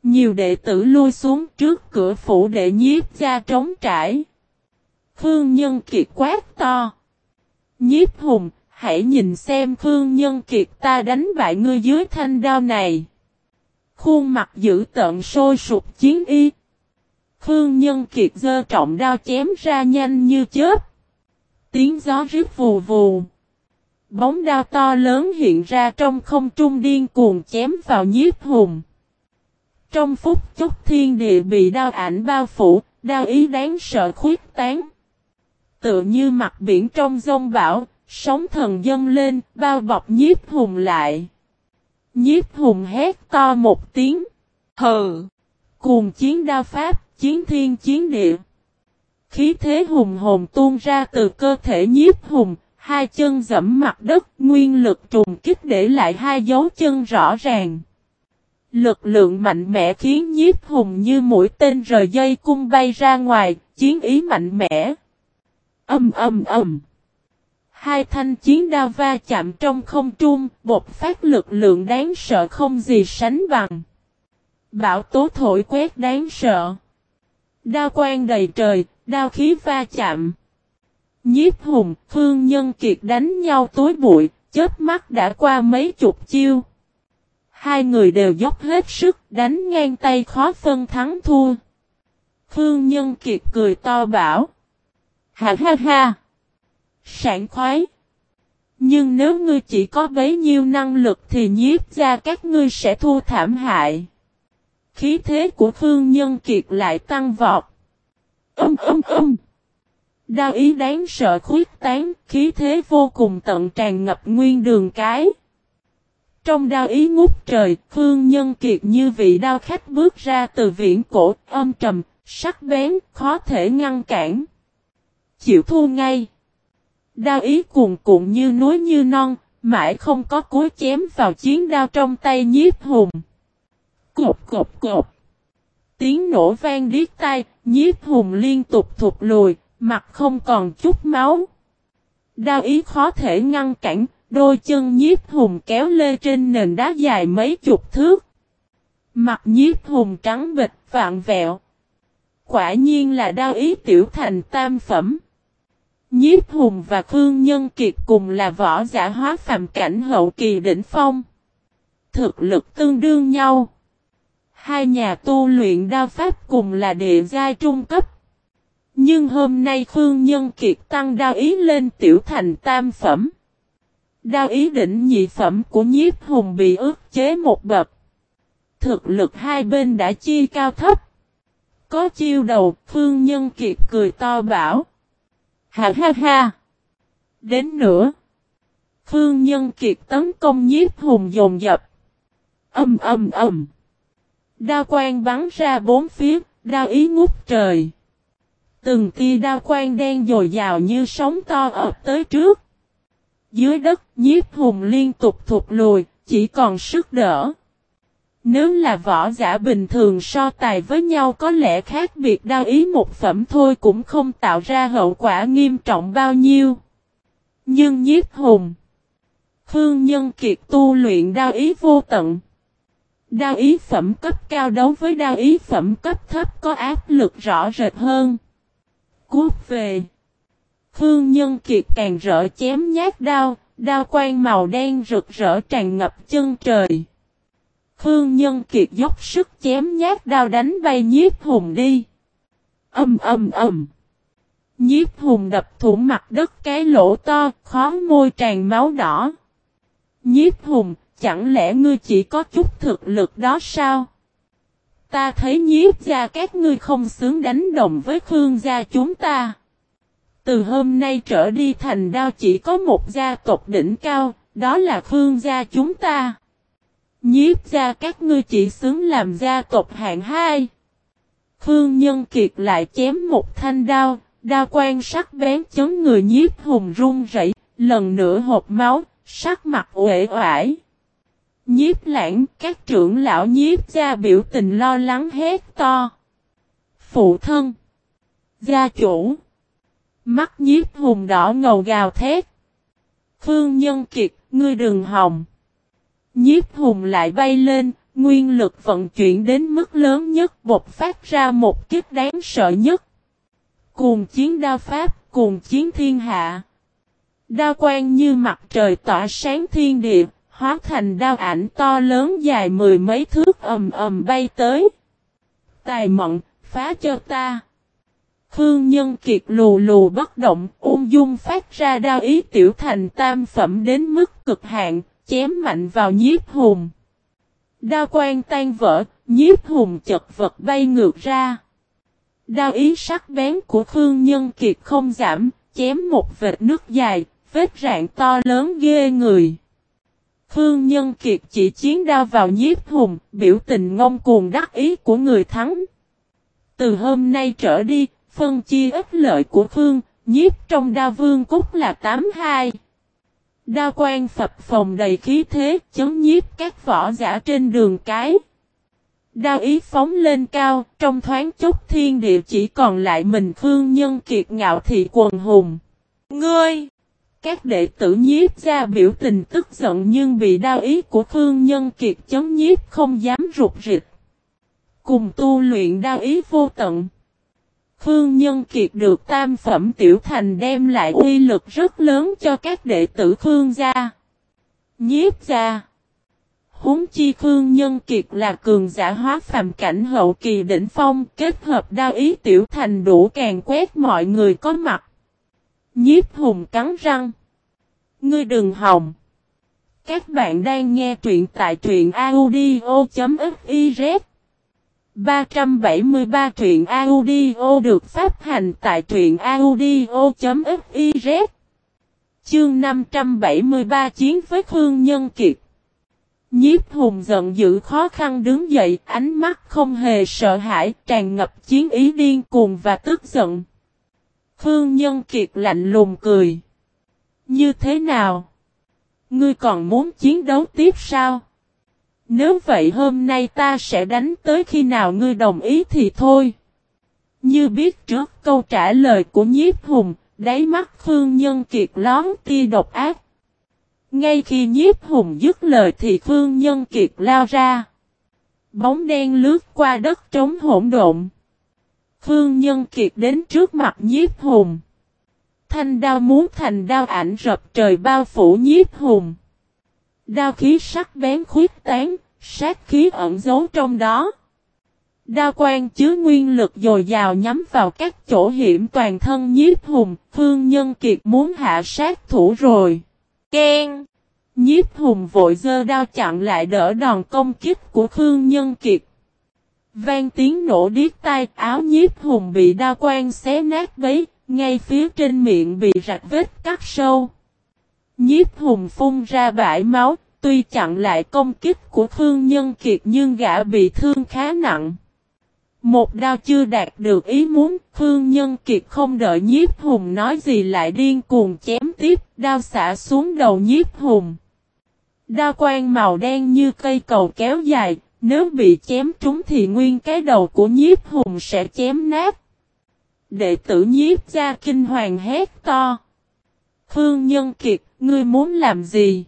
A: Nhiều đệ tử lui xuống trước cửa phủ để nhiếp gia trống trải. Khương Nhân Kiệt quát to. Nhiếp hùng, hãy nhìn xem Khương Nhân Kiệt ta đánh bại ngươi dưới thanh đao này. Khuôn mặt giữ tận sôi sụp chiến y. Khương Nhân Kiệt dơ trọng đao chém ra nhanh như chớp. Tiếng gió rít vù vù. Bóng đao to lớn hiện ra trong không trung điên cuồng chém vào nhiếp hùng. Trong phút chốc thiên địa bị đao ảnh bao phủ, đao ý đáng sợ khuyết tán. Tựa như mặt biển trong giông bão, sóng thần dâng lên, bao bọc nhiếp hùng lại. Nhiếp hùng hét to một tiếng. Hừ! Cùng chiến đao pháp, chiến thiên chiến địa. Khí thế hùng hồn tuôn ra từ cơ thể nhiếp hùng, hai chân dẫm mặt đất, nguyên lực trùng kích để lại hai dấu chân rõ ràng. Lực lượng mạnh mẽ khiến nhiếp hùng như mũi tên rời dây cung bay ra ngoài, chiến ý mạnh mẽ. Âm âm âm. Hai thanh chiến đao va chạm trong không trung, bột phát lực lượng đáng sợ không gì sánh bằng. Bão tố thổi quét đáng sợ. Đao quang đầy trời, đao khí va chạm. Nhiếp hùng, phương nhân kiệt đánh nhau tối bụi, chết mắt đã qua mấy chục chiêu. Hai người đều dốc hết sức, đánh ngang tay khó phân thắng thua. Phương Nhân Kiệt cười to bảo. Ha ha ha! Sảng khoái! Nhưng nếu ngươi chỉ có bấy nhiêu năng lực thì nhiếp ra các ngươi sẽ thua thảm hại. Khí thế của Phương Nhân Kiệt lại tăng vọt. Âm âm âm! Đao ý đáng sợ khuyết tán, khí thế vô cùng tận tràn ngập nguyên đường cái. Trong đao ý ngút trời, Phương Nhân Kiệt như vị đao khách bước ra từ viễn cổ, âm trầm, sắc bén, khó thể ngăn cản. Chịu thua ngay. Đao ý cuồn cuộn như núi như non, mãi không có cối chém vào chiến đao trong tay nhiếp hùng. Cột cột cột. Tiếng nổ vang điếc tai, nhiếp hùng liên tục thụt lùi, mặt không còn chút máu. Đao ý khó thể ngăn cản, Đôi chân nhiếp hùng kéo lê trên nền đá dài mấy chục thước. Mặt nhiếp hùng trắng bịch vạn vẹo. Quả nhiên là đao ý tiểu thành tam phẩm. Nhiếp hùng và Khương Nhân Kiệt cùng là võ giả hóa phàm cảnh hậu kỳ đỉnh phong. Thực lực tương đương nhau. Hai nhà tu luyện đao pháp cùng là địa giai trung cấp. Nhưng hôm nay Khương Nhân Kiệt tăng đao ý lên tiểu thành tam phẩm. Đao ý đỉnh nhị phẩm của nhiếp hùng bị ức chế một bậc. Thực lực hai bên đã chia cao thấp. Có chiêu đầu, Phương Nhân Kiệt cười to bảo. Ha ha ha! Đến nữa. Khương Nhân Kiệt tấn công nhiếp hùng dồn dập. Âm âm âm. Đao quang bắn ra bốn phía, đao ý ngút trời. Từng tia đao quang đen dồi dào như sóng to ập tới trước. Dưới đất, nhiếp hùng liên tục thụt lùi, chỉ còn sức đỡ. Nếu là võ giả bình thường so tài với nhau có lẽ khác biệt đao ý một phẩm thôi cũng không tạo ra hậu quả nghiêm trọng bao nhiêu. Nhưng nhiếp hùng, Khương Nhân Kiệt tu luyện đao ý vô tận. Đao ý phẩm cấp cao đấu với đao ý phẩm cấp thấp có áp lực rõ rệt hơn. Cút về. Khương Nhân Kiệt càng rỡ chém nhát đao, đao quang màu đen rực rỡ tràn ngập chân trời. Khương Nhân Kiệt dốc sức chém nhát đao đánh bay nhiếp hùng đi. Âm âm âm. Nhiếp hùng đập thủng mặt đất cái lỗ to, khó môi tràn máu đỏ. Nhiếp hùng, chẳng lẽ ngươi chỉ có chút thực lực đó sao? Ta thấy nhiếp gia các ngươi không xứng đánh đồng với Khương gia chúng ta. Từ hôm nay trở đi thành đao chỉ có một gia tộc đỉnh cao, đó là Khương gia chúng ta. Nhiếp gia các ngươi chỉ xứng làm gia tộc hạng hai. Khương Nhân Kiệt lại chém một thanh đao, đao quan sắc bén chấn người nhiếp hùng run rẩy, lần nữa hộp máu, sắc mặt uể oải. Nhiếp lãng, các trưởng lão nhiếp gia biểu tình lo lắng hét to. Phụ thân. Gia chủ. Mắt nhiếp hùng đỏ ngầu gào thét. Khương Nhân Kiệt, ngươi đừng hòng. Nhiếp hùng lại bay lên, nguyên lực vận chuyển đến mức lớn nhất bột phát ra một kiếp đáng sợ nhất. Cùng chiến đao pháp, cùng chiến thiên hạ. Đao quang như mặt trời tỏa sáng thiên địa, hóa thành đao ảnh to lớn dài mười mấy thước ầm ầm bay tới. Tài mận, phá cho ta. Khương Nhân Kiệt lù lù bất động, ung dung phát ra đao ý tiểu thành tam phẩm đến mức cực hạn, chém mạnh vào nhiếp hùng. Đao quang tan vỡ, nhiếp hùng chật vật bay ngược ra. Đao ý sắc bén của Khương Nhân Kiệt không giảm, chém một vệt nước dài, vết rạn to lớn ghê người. Khương Nhân Kiệt chỉ chiến đao vào nhiếp hùng, biểu tình ngông cuồng đắc ý của người thắng. Từ hôm nay trở đi, phân chia ích lợi của Khương, nhiếp trong đao vương cúc là 82. Đao quan phập phòng đầy khí thế, chấn nhiếp các võ giả trên đường cái. Đao ý phóng lên cao, trong thoáng chốc thiên địa chỉ còn lại mình Khương Nhân Kiệt ngạo thị quần hùng. Ngươi! Các đệ tử nhiếp ra biểu tình tức giận nhưng bị đao ý của Khương Nhân Kiệt chấn nhiếp không dám rụt rịch. Cùng tu luyện đao ý vô tận. Khương Nhân Kiệt được tam phẩm tiểu thành đem lại uy lực rất lớn cho các đệ tử Khương gia. Nhiếp gia. Húng chi Khương Nhân Kiệt là cường giả hóa phàm cảnh hậu kỳ đỉnh phong, kết hợp đao ý tiểu thành đủ càng quét mọi người có mặt. Nhiếp hùng cắn răng. Ngươi đừng hòng. Các bạn đang nghe truyện tại truyện audio.fif 373 truyện audio được phát hành tại truyện audio.fiz Chương 573 chiến với Khương Nhân Kiệt Nhiếp hùng giận dữ khó khăn đứng dậy, ánh mắt không hề sợ hãi, tràn ngập chiến ý điên cuồng và tức giận. Khương Nhân Kiệt lạnh lùng cười. Như thế nào? Ngươi còn muốn chiến đấu tiếp sao? Nếu vậy hôm nay ta sẽ đánh tới khi nào ngươi đồng ý thì thôi. Như biết trước câu trả lời của nhiếp hùng, đáy mắt Khương Nhân Kiệt lón tia độc ác. Ngay khi nhiếp hùng dứt lời thì Khương Nhân Kiệt lao ra. Bóng đen lướt qua đất trống hỗn độn. Khương Nhân Kiệt đến trước mặt nhiếp hùng. Thanh đao muốn thành đao ảnh rập trời bao phủ nhiếp hùng. Đao khí sắc bén khuyết tán, sát khí ẩn giấu trong đó. Đao quan chứa nguyên lực dồi dào nhắm vào các chỗ hiểm toàn thân nhiếp hùng, Phương Nhân Kiệt muốn hạ sát thủ rồi. Ken! Nhiếp hùng vội dơ đao chặn lại đỡ đòn công kích của phương Nhân Kiệt. Vang tiếng nổ điếc tai áo nhiếp hùng bị đao quan xé nát bấy, ngay phía trên miệng bị rạch vết cắt sâu. Nhiếp hùng phun ra bãi máu, tuy chặn lại công kích của Khương Nhân Kiệt nhưng gã bị thương khá nặng. Một đao chưa đạt được ý muốn, Khương Nhân Kiệt không đợi nhiếp hùng nói gì lại điên cuồng chém tiếp, đao xả xuống đầu nhiếp hùng. Đao quang màu đen như cây cầu kéo dài, nếu bị chém trúng thì nguyên cái đầu của nhiếp hùng sẽ chém nát. Đệ tử nhiếp ra kinh hoàng hét to. Khương Nhân Kiệt, ngươi muốn làm gì?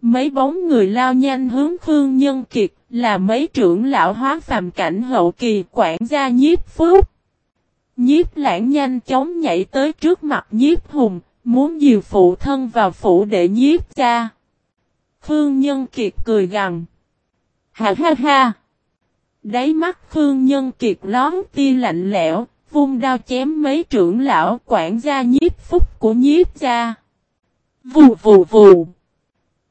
A: Mấy bóng người lao nhanh hướng Khương Nhân Kiệt, là mấy trưởng lão hóa phàm cảnh hậu kỳ quản gia nhiếp phúc. Nhiếp lãng nhanh chóng nhảy tới trước mặt nhiếp hùng, muốn dìu phụ thân vào phủ để nhiếp cha. Khương Nhân Kiệt cười gằn. Ha ha ha! Đáy mắt Khương Nhân Kiệt lón tia lạnh lẽo, vung đao chém mấy trưởng lão quản gia nhiếp phúc của nhiếp gia. Vù vù vù!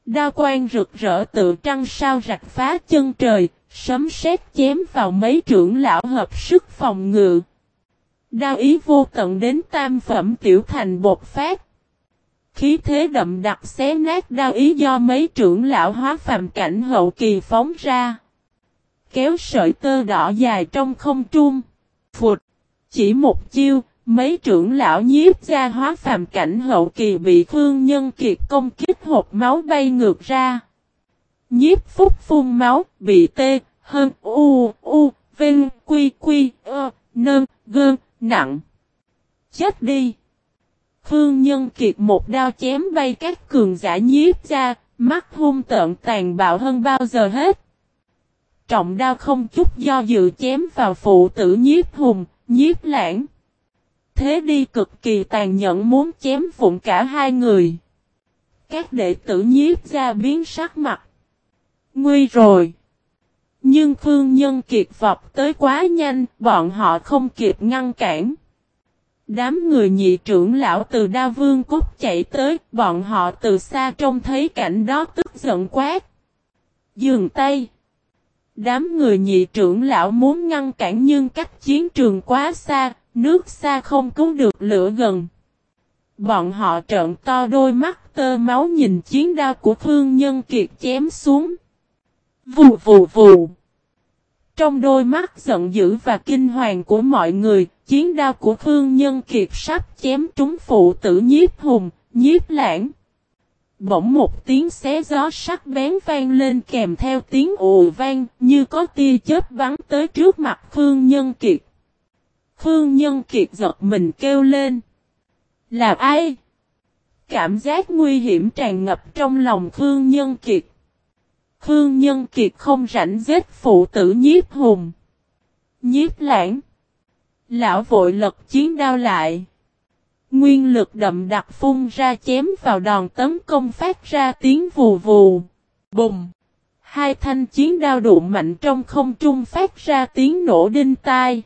A: Đao quang rực rỡ tự trăng sao rạch phá chân trời, sấm sét chém vào mấy trưởng lão hợp sức phòng ngự. Đao ý vô tận đến tam phẩm tiểu thành bột phát. Khí thế đậm đặc xé nát đao ý do mấy trưởng lão hóa phàm cảnh hậu kỳ phóng ra. Kéo sợi tơ đỏ dài trong không trung. Phụt. Chỉ một chiêu, mấy trưởng lão nhiếp ra hóa phàm cảnh hậu kỳ bị Khương Nhân Kiệt công kích hộp máu bay ngược ra. Nhiếp phúc phun máu, bị tê, hơn, u, u, vinh, quy, quy, ơ, nơn, gơn, nặng. Chết đi! Khương Nhân Kiệt một đao chém bay các cường giả nhiếp ra, mắt hung tợn tàn bạo hơn bao giờ hết. Trọng đao không chút do dự chém vào phụ tử nhiếp hùng, nhiếp lãng. Thế đi cực kỳ tàn nhẫn muốn chém vụn cả hai người. Các đệ tử nhiếp ra biến sắc mặt. Nguy rồi. Nhưng Khương Nhân Kiệt vọc tới quá nhanh, bọn họ không kịp ngăn cản. Đám người nhị trưởng lão từ Đa Vương Cúc chạy tới, bọn họ từ xa trông thấy cảnh đó tức giận quát. Dừng tay. Đám người nhị trưởng lão muốn ngăn cản nhưng cách chiến trường quá xa, nước xa không cứu được lửa gần. Bọn họ trợn to đôi mắt tơ máu nhìn chiến đao của Phương Nhân Kiệt chém xuống. Vù vù vù. Trong đôi mắt giận dữ và kinh hoàng của mọi người, chiến đao của Phương Nhân Kiệt sắp chém trúng phụ tử nhiếp hùng, nhiếp lãng. Bỗng một tiếng xé gió sắc bén vang lên kèm theo tiếng ù vang, như có tia chớp bắn tới trước mặt Khương Nhân Kiệt. Khương Nhân Kiệt giật mình kêu lên. Là ai? Cảm giác nguy hiểm tràn ngập trong lòng Khương Nhân Kiệt. Khương Nhân Kiệt không rảnh giết phụ tử nhiếp hùng. Nhiếp lãng. Lão vội lật chiến đao lại. Nguyên lực đậm đặc phun ra chém vào đòn tấn công phát ra tiếng vù vù. Bùng. Hai thanh chiến đao đụng mạnh trong không trung phát ra tiếng nổ đinh tai.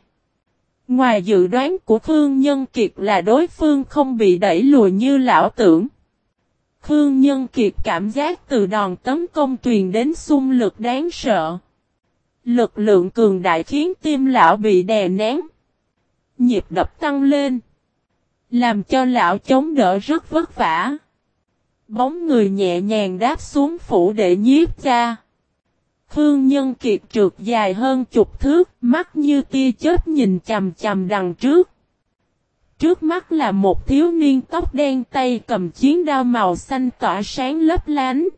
A: Ngoài dự đoán của Khương Nhân Kiệt là đối phương không bị đẩy lùi như lão tưởng. Khương Nhân Kiệt cảm giác từ đòn tấn công truyền đến xung lực đáng sợ. Lực lượng cường đại khiến tim lão bị đè nén. Nhịp đập tăng lên. Làm cho lão chống đỡ rất vất vả. Bóng người nhẹ nhàng đáp xuống phủ để nhiếp ra. Khương Nhân Kiệt trượt dài hơn chục thước, mắt như tia chớp nhìn chầm chầm đằng trước. Trước mắt là một thiếu niên tóc đen tay cầm chiến đao màu xanh tỏa sáng lấp lánh.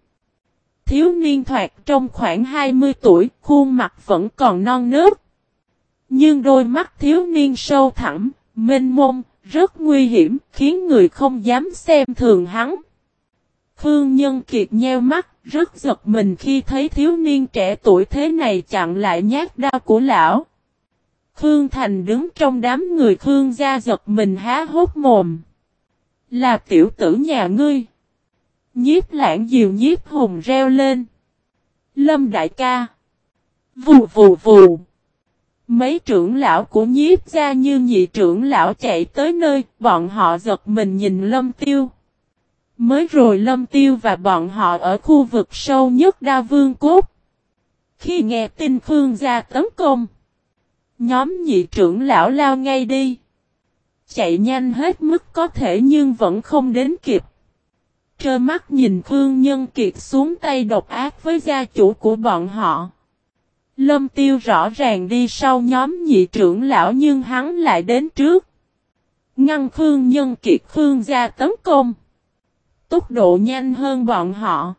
A: Thiếu niên thoạt trong khoảng 20 tuổi, khuôn mặt vẫn còn non nớt. Nhưng đôi mắt thiếu niên sâu thẳm, mênh mông, rất nguy hiểm, khiến người không dám xem thường hắn. Khương Nhân Kiệt nheo mắt, rất giật mình khi thấy thiếu niên trẻ tuổi thế này chặn lại nhát đao của lão. Khương Thành đứng trong đám người Khương gia giật mình há hốt mồm. Là tiểu tử nhà ngươi. Nhiếp lãng diều nhiếp hùng reo lên. Lâm đại ca. Vù vù vù. Mấy trưởng lão của nhiếp gia như nhị trưởng lão chạy tới nơi, bọn họ giật mình nhìn lâm tiêu. Mới rồi Lâm Tiêu và bọn họ ở khu vực sâu nhất đa vương cốt. Khi nghe tin Khương gia tấn công, nhóm nhị trưởng lão lao ngay đi. Chạy nhanh hết mức có thể nhưng vẫn không đến kịp. Trơ mắt nhìn Khương Nhân Kiệt xuống tay độc ác với gia chủ của bọn họ. Lâm Tiêu rõ ràng đi sau nhóm nhị trưởng lão nhưng hắn lại đến trước. Ngăn Khương Nhân Kiệt Khương gia tấn công. Tốc độ nhanh hơn bọn họ.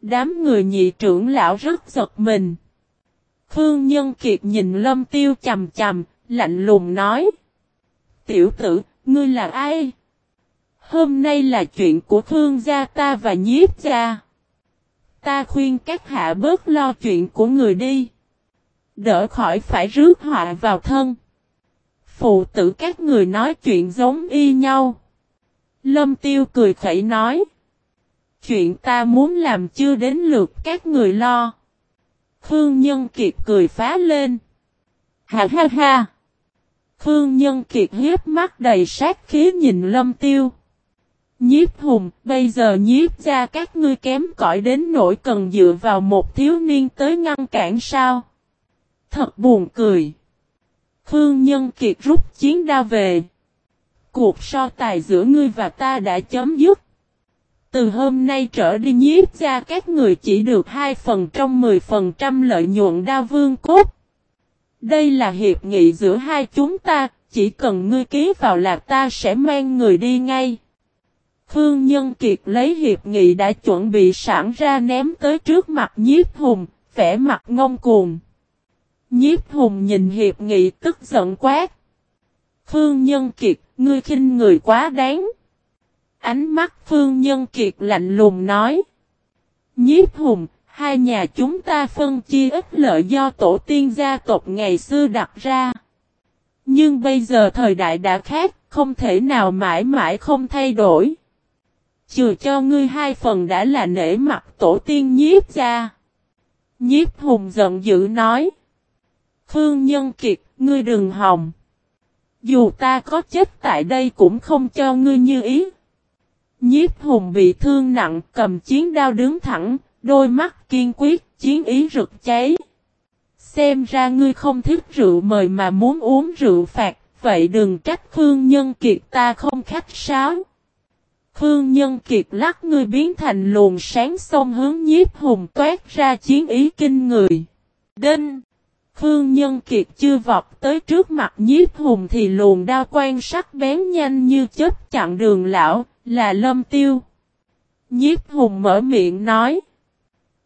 A: Đám người nhị trưởng lão rất giật mình. Khương Nhân Kiệt nhìn Lâm Tiêu chầm chầm, lạnh lùng nói. Tiểu tử, ngươi là ai? Hôm nay là chuyện của Khương gia ta và nhiếp gia. Ta khuyên các hạ bớt lo chuyện của người đi. Đỡ khỏi phải rước họa vào thân. Phụ tử các người nói chuyện giống y nhau. Lâm tiêu cười khẩy nói. Chuyện ta muốn làm chưa đến lượt các người lo. Khương Nhân Kiệt cười phá lên. Ha ha ha. Khương Nhân Kiệt hiếp mắt đầy sát khí nhìn Lâm Tiêu. Nhiếp hùng, bây giờ nhiếp ra các ngươi kém cỏi đến nỗi cần dựa vào một thiếu niên tới ngăn cản sao. Thật buồn cười. Khương Nhân Kiệt rút chiến đao về. Cuộc so tài giữa ngươi và ta đã chấm dứt. Từ hôm nay trở đi nhiếp ra các người chỉ được 2 phần trong 10 phần trăm lợi nhuận đa vương cốt. Đây là hiệp nghị giữa hai chúng ta, chỉ cần ngươi ký vào là ta sẽ mang người đi ngay. Khương Nhân Kiệt lấy hiệp nghị đã chuẩn bị sẵn ra ném tới trước mặt nhiếp hùng, vẻ mặt ngông cuồng. Nhiếp hùng nhìn hiệp nghị tức giận quát. Khương Nhân Kiệt, ngươi khinh người quá đáng. Ánh mắt Phương Nhân Kiệt lạnh lùng nói. Nhiếp hùng, hai nhà chúng ta phân chia ít lợi do tổ tiên gia tộc ngày xưa đặt ra. Nhưng bây giờ thời đại đã khác, không thể nào mãi mãi không thay đổi chừa cho ngươi hai phần đã là nể mặt tổ tiên nhiếp ra. Nhiếp hùng giận dữ nói. Phương Nhân Kiệt, ngươi đừng hòng. Dù ta có chết tại đây cũng không cho ngươi như ý. Nhiếp hùng bị thương nặng cầm chiến đao đứng thẳng, đôi mắt kiên quyết, chiến ý rực cháy. Xem ra ngươi không thích rượu mời mà muốn uống rượu phạt, vậy đừng trách Khương Nhân Kiệt ta không khách sáo. Khương Nhân Kiệt lắc ngươi biến thành luồng sáng sông hướng nhiếp hùng toát ra chiến ý kinh người. Đinh! Khương Nhân Kiệt chưa vọt tới trước mặt nhiếp hùng thì luồng đao quan sắc bén nhanh như chết chặn đường lão, là Lâm Tiêu. Nhiếp hùng mở miệng nói.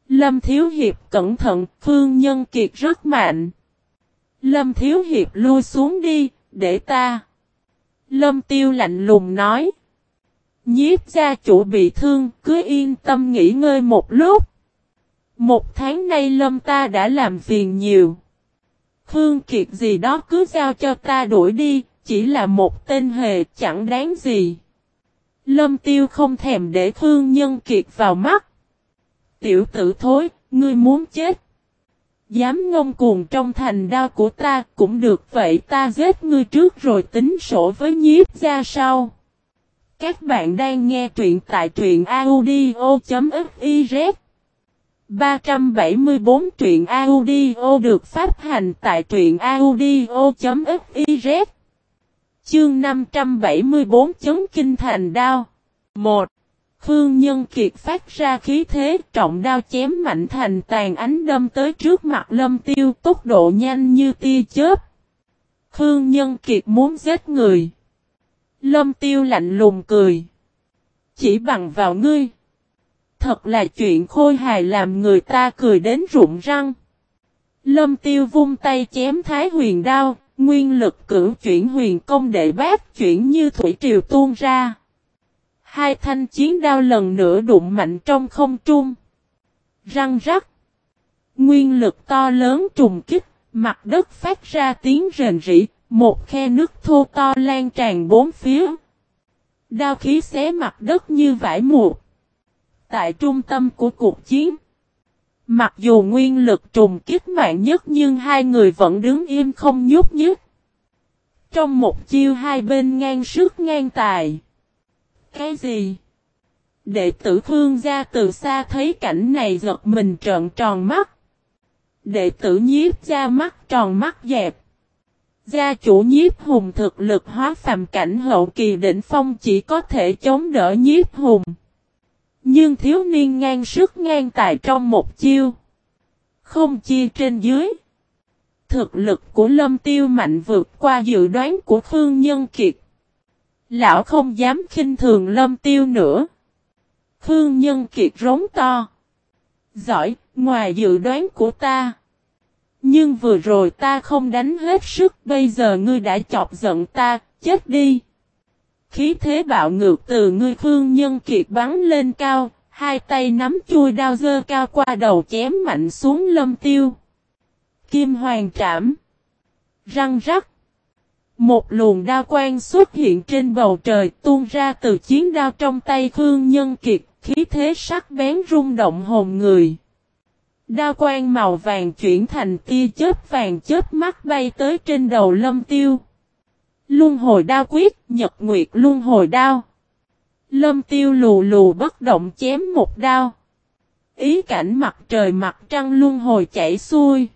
A: Lâm Thiếu Hiệp cẩn thận, Khương Nhân Kiệt rất mạnh. Lâm Thiếu Hiệp lui xuống đi, để ta. Lâm Tiêu lạnh lùng nói. Nhiếp gia chủ bị thương, cứ yên tâm nghỉ ngơi một lúc. Một tháng nay Lâm ta đã làm phiền nhiều. Khương Kiệt gì đó cứ giao cho ta đuổi đi, chỉ là một tên hề chẳng đáng gì. Lâm Tiêu không thèm để Khương Nhân Kiệt vào mắt. Tiểu tử thối, ngươi muốn chết. Dám ngông cuồng trong thành đao của ta cũng được vậy ta giết ngươi trước rồi tính sổ với nhiếp ra sau. Các bạn đang nghe truyện tại truyện audio.fiz 374 truyện audio được phát hành tại truyện audio.fiz Chương 574 chấn kinh thành đao 1. phương Nhân Kiệt phát ra khí thế trọng đao chém mạnh thành tàn ánh đâm tới trước mặt lâm tiêu, tốc độ nhanh như tia chớp. Khương Nhân Kiệt muốn giết người. Lâm tiêu lạnh lùng cười. Chỉ bằng vào ngươi. Thật là chuyện khôi hài làm người ta cười đến rụng răng. Lâm tiêu vung tay chém thái huyền đao, nguyên lực cử chuyển huyền công đệ bát chuyển như thủy triều tuôn ra. Hai thanh chiến đao lần nữa đụng mạnh trong không trung. Răng rắc. Nguyên lực to lớn trùng kích, mặt đất phát ra tiếng rền rỉ, một khe nước thô to lan tràn bốn phía. Đao khí xé mặt đất như vải mụt. Tại trung tâm của cuộc chiến. Mặc dù nguyên lực trùng kích mạnh nhất nhưng hai người vẫn đứng im không nhúc nhích. Trong một chiêu hai bên ngang sức ngang tài. Cái gì? Đệ tử Khương gia từ xa thấy cảnh này giật mình trợn tròn mắt. Đệ tử nhiếp ra mắt tròn mắt dẹp. Gia chủ nhiếp hùng thực lực hóa phàm cảnh hậu kỳ đỉnh phong chỉ có thể chống đỡ nhiếp hùng. Nhưng thiếu niên ngang sức ngang tài trong một chiêu. Không chia trên dưới. Thực lực của lâm tiêu mạnh vượt qua dự đoán của Khương Nhân Kiệt. Lão không dám khinh thường lâm tiêu nữa. Khương Nhân Kiệt rống to. Giỏi, ngoài dự đoán của ta. Nhưng vừa rồi ta không đánh hết sức, bây giờ ngươi đã chọc giận ta, chết đi. Khí thế bạo ngược từ ngươi Khương Nhân Kiệt bắn lên cao, hai tay nắm chui đao dơ cao qua đầu chém mạnh xuống lâm tiêu. Kim hoàng trảm. Răng rắc. Một luồng đao quang xuất hiện trên bầu trời tuôn ra từ chiến đao trong tay Khương Nhân Kiệt, khí thế sắc bén rung động hồn người. Đao quang màu vàng chuyển thành tia chớp vàng chớp mắt bay tới trên đầu lâm tiêu. Luân hồi đao quyết, nhật nguyệt luân hồi đao. Lâm tiêu lù lù bất động chém một đao. Ý cảnh mặt trời mặt trăng luân hồi chảy xuôi.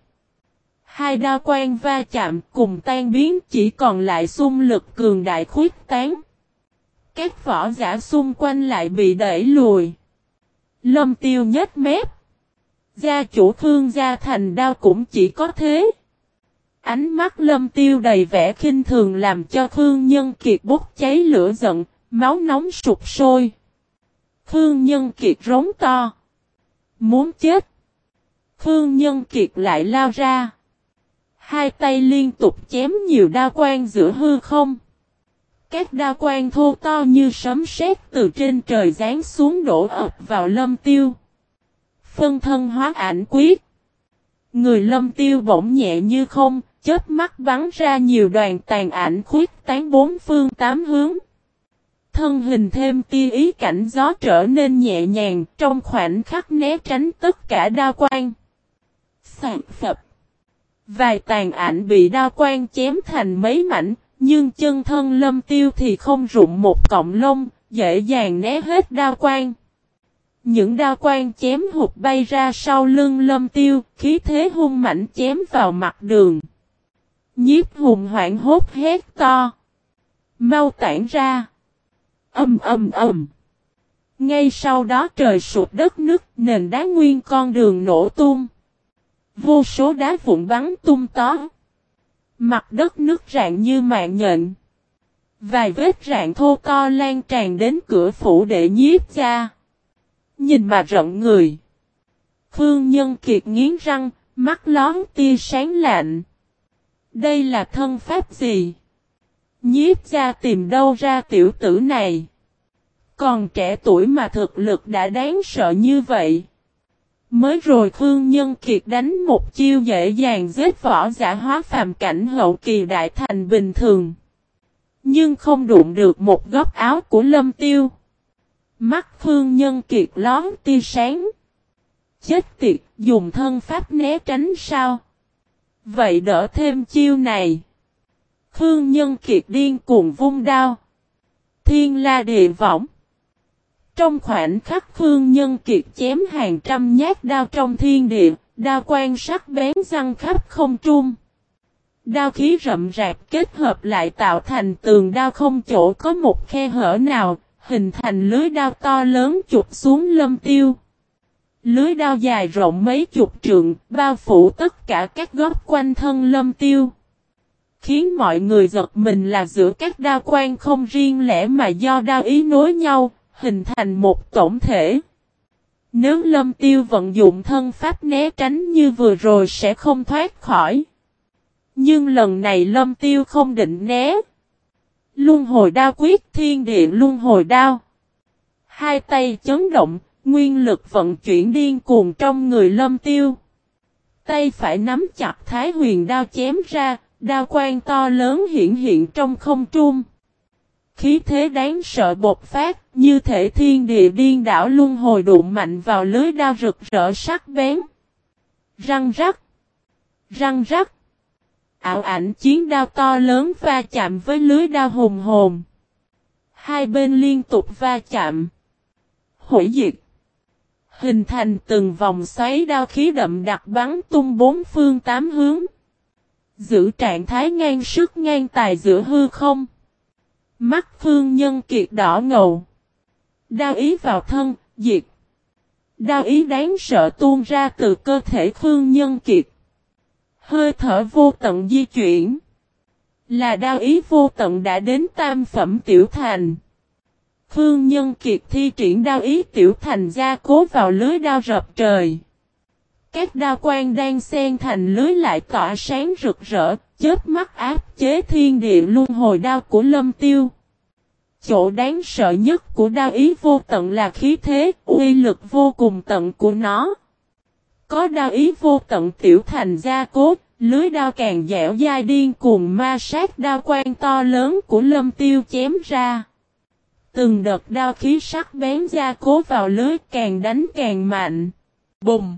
A: Hai đao quang va chạm cùng tan biến chỉ còn lại xung lực cường đại khuyết tán. Các võ giả xung quanh lại bị đẩy lùi. Lâm tiêu nhếch mép. Gia chủ Khương Gia Thành đao cũng chỉ có thế. Ánh mắt lâm tiêu đầy vẻ khinh thường làm cho Khương Nhân Kiệt bốc cháy lửa giận, máu nóng sụp sôi. Khương Nhân Kiệt rống to. Muốn chết. Khương Nhân Kiệt lại lao ra. Hai tay liên tục chém nhiều đao quan giữa hư không. Các đao quan thô to như sấm sét từ trên trời giáng xuống đổ ập vào lâm tiêu. Phân thân hóa ảnh quyết. Người lâm tiêu bỗng nhẹ như không, chớp mắt bắn ra nhiều đoàn tàn ảnh khuyết tán bốn phương tám hướng. Thân hình thêm tia ý cảnh gió trở nên nhẹ nhàng trong khoảnh khắc né tránh tất cả đa quan. Sạc phập. Vài tàn ảnh bị đa quan chém thành mấy mảnh, nhưng chân thân lâm tiêu thì không rụng một cọng lông, dễ dàng né hết đa quan. Những đao quan chém hụt bay ra sau lưng lâm tiêu, khí thế hung mạnh chém vào mặt đường. Nhiếp hùng hoảng hốt hét to. Mau tản ra. Âm âm âm. Ngay sau đó trời sụp đất nứt, nền đá nguyên con đường nổ tung. Vô số đá vụn bắn tung tó. Mặt đất nứt rạn như mạng nhện. Vài vết rạn thô to lan tràn đến cửa phủ để nhiếp ra. Nhìn mà rợn người. Phương Nhân Kiệt nghiến răng, mắt lón tia sáng lạnh. Đây là thân pháp gì? Nhiếp ra tìm đâu ra tiểu tử này? Còn trẻ tuổi mà thực lực đã đáng sợ như vậy. Mới rồi Khương Nhân Kiệt đánh một chiêu dễ dàng giết võ giả hóa phàm cảnh hậu kỳ đại thành bình thường. Nhưng không đụng được một góc áo của Lâm Tiêu. Mắt Khương Nhân Kiệt lón tia sáng. Chết tiệt, dùng thân pháp né tránh sao? Vậy đỡ thêm chiêu này. Khương Nhân Kiệt điên cuồng vung đao. Thiên la địa võng. Trong khoảnh khắc Khương Nhân Kiệt chém hàng trăm nhát đao trong thiên địa, đao quan sắc bén răng khắp không trung. Đao khí rậm rạp kết hợp lại tạo thành tường đao không chỗ có một khe hở nào, hình thành lưới đao to lớn chụp xuống lâm tiêu. Lưới đao dài rộng mấy chục trượng, bao phủ tất cả các góc quanh thân lâm tiêu. Khiến mọi người giật mình là giữa các đao quan không riêng lẻ mà do đao ý nối nhau, hình thành một tổng thể. Nếu lâm tiêu vận dụng thân pháp né tránh như vừa rồi sẽ không thoát khỏi. Nhưng lần này lâm tiêu không định né. Luân hồi đao quyết thiên địa luân hồi đao. Hai tay chấn động, nguyên lực vận chuyển điên cuồng trong người lâm tiêu. Tay phải nắm chặt thái huyền đao chém ra, đao quan to lớn hiện hiện trong không trung. Khí thế đáng sợ bột phát, như thể thiên địa điên đảo luân hồi đụng mạnh vào lưới đao rực rỡ sắc bén. Răng rắc. Răng rắc. Ảo ảnh chiến đao to lớn va chạm với lưới đao hùng hồn. Hai bên liên tục va chạm. hủy diệt. Hình thành từng vòng xoáy đao khí đậm đặc bắn tung bốn phương tám hướng. Giữ trạng thái ngang sức ngang tài giữa hư không. Mắt phương nhân kiệt đỏ ngầu. Đao ý vào thân, diệt. Đao ý đáng sợ tuôn ra từ cơ thể phương nhân kiệt. Hơi thở vô tận di chuyển. Là đao ý vô tận đã đến tam phẩm tiểu thành. Phương Nhân Kiệt thi triển đao ý tiểu thành gia cố vào lưới đao rập trời. Các đao quan đang xen thành lưới lại tỏa sáng rực rỡ, chết mắt áp chế thiên địa luân hồi đao của lâm tiêu. Chỗ đáng sợ nhất của đao ý vô tận là khí thế, uy lực vô cùng tận của nó. Có đao ý vô tận tiểu thành gia cốt lưới đao càng dẻo dai điên cuồng ma sát đao quan to lớn của lâm tiêu chém ra. Từng đợt đao khí sắc bén gia cố vào lưới càng đánh càng mạnh. Bùng!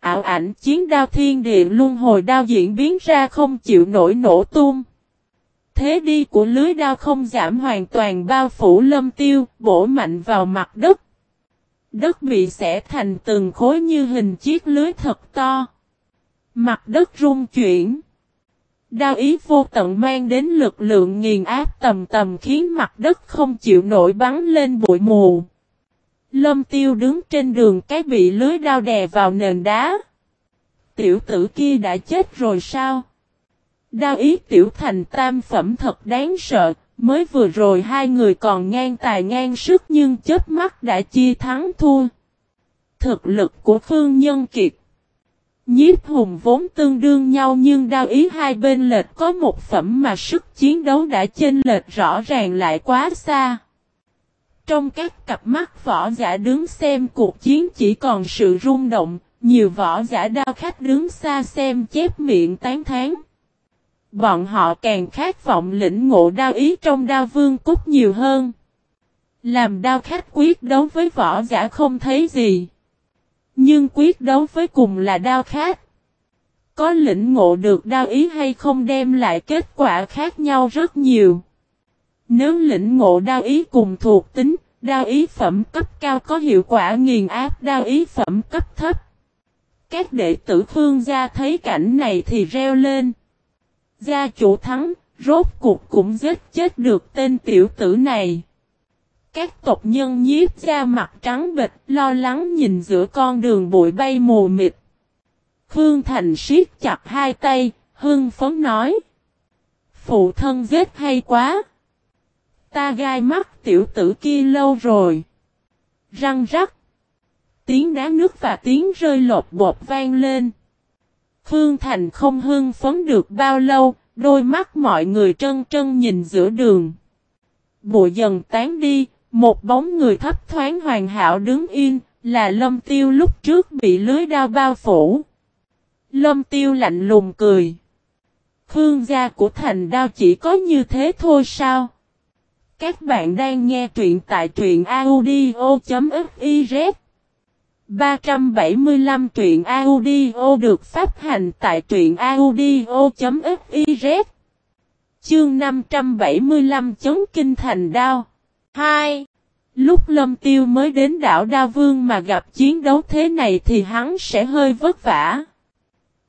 A: Ảo ảnh chiến đao thiên địa luân hồi đao diễn biến ra không chịu nổi nổ tung. Thế đi của lưới đao không giảm hoàn toàn bao phủ lâm tiêu, bổ mạnh vào mặt đất. Đất bị xẻ thành từng khối như hình chiếc lưới thật to. Mặt đất rung chuyển. Đao ý vô tận mang đến lực lượng nghiền áp tầm tầm khiến mặt đất không chịu nổi bắn lên bụi mù. Lâm tiêu đứng trên đường cái bị lưới đao đè vào nền đá. Tiểu tử kia đã chết rồi sao? Đao ý tiểu thành tam phẩm thật đáng sợ, mới vừa rồi hai người còn ngang tài ngang sức nhưng chết mắt đã chia thắng thua. Thực lực của Phương Nhân Kiệt Nhiếp hùng vốn tương đương nhau nhưng đao ý hai bên lệch có một phẩm mà sức chiến đấu đã chênh lệch rõ ràng lại quá xa. Trong các cặp mắt võ giả đứng xem cuộc chiến chỉ còn sự rung động, nhiều võ giả đao khách đứng xa xem chép miệng tán thán. Bọn họ càng khát vọng lĩnh ngộ đao ý trong đao vương cúc nhiều hơn. Làm đao khách quyết đấu với võ giả không thấy gì. Nhưng quyết đấu với cùng là đao khách. Có lĩnh ngộ được đao ý hay không đem lại kết quả khác nhau rất nhiều. Nếu lĩnh ngộ đao ý cùng thuộc tính, đao ý phẩm cấp cao có hiệu quả nghiền áp đao ý phẩm cấp thấp. Các đệ tử Khương gia thấy cảnh này thì reo lên. Gia chủ thắng, rốt cuộc cũng giết chết được tên tiểu tử này. Các tộc nhân nhiếp ra mặt trắng bịch, lo lắng nhìn giữa con đường bụi bay mù mịt. Khương Thành siết chặt hai tay, hưng phấn nói. Phụ thân giết hay quá. Ta gai mắt tiểu tử kia lâu rồi. Răng rắc. Tiếng đá nước và tiếng rơi lột bột vang lên. Khương Thành không hưng phấn được bao lâu, đôi mắt mọi người trân trân nhìn giữa đường. Bụi dần tán đi, một bóng người thấp thoáng hoàn hảo đứng yên, là lâm tiêu lúc trước bị lưới đao bao phủ. Lâm tiêu lạnh lùng cười. Khương gia của thành đao chỉ có như thế thôi sao? Các bạn đang nghe truyện tại truyện audio.fif 375 truyện audio được phát hành tại truyện audio.fiz Chương 575 chống kinh thành đao 2. Lúc Lâm Tiêu mới đến đảo Đa Vương mà gặp chiến đấu thế này thì hắn sẽ hơi vất vả.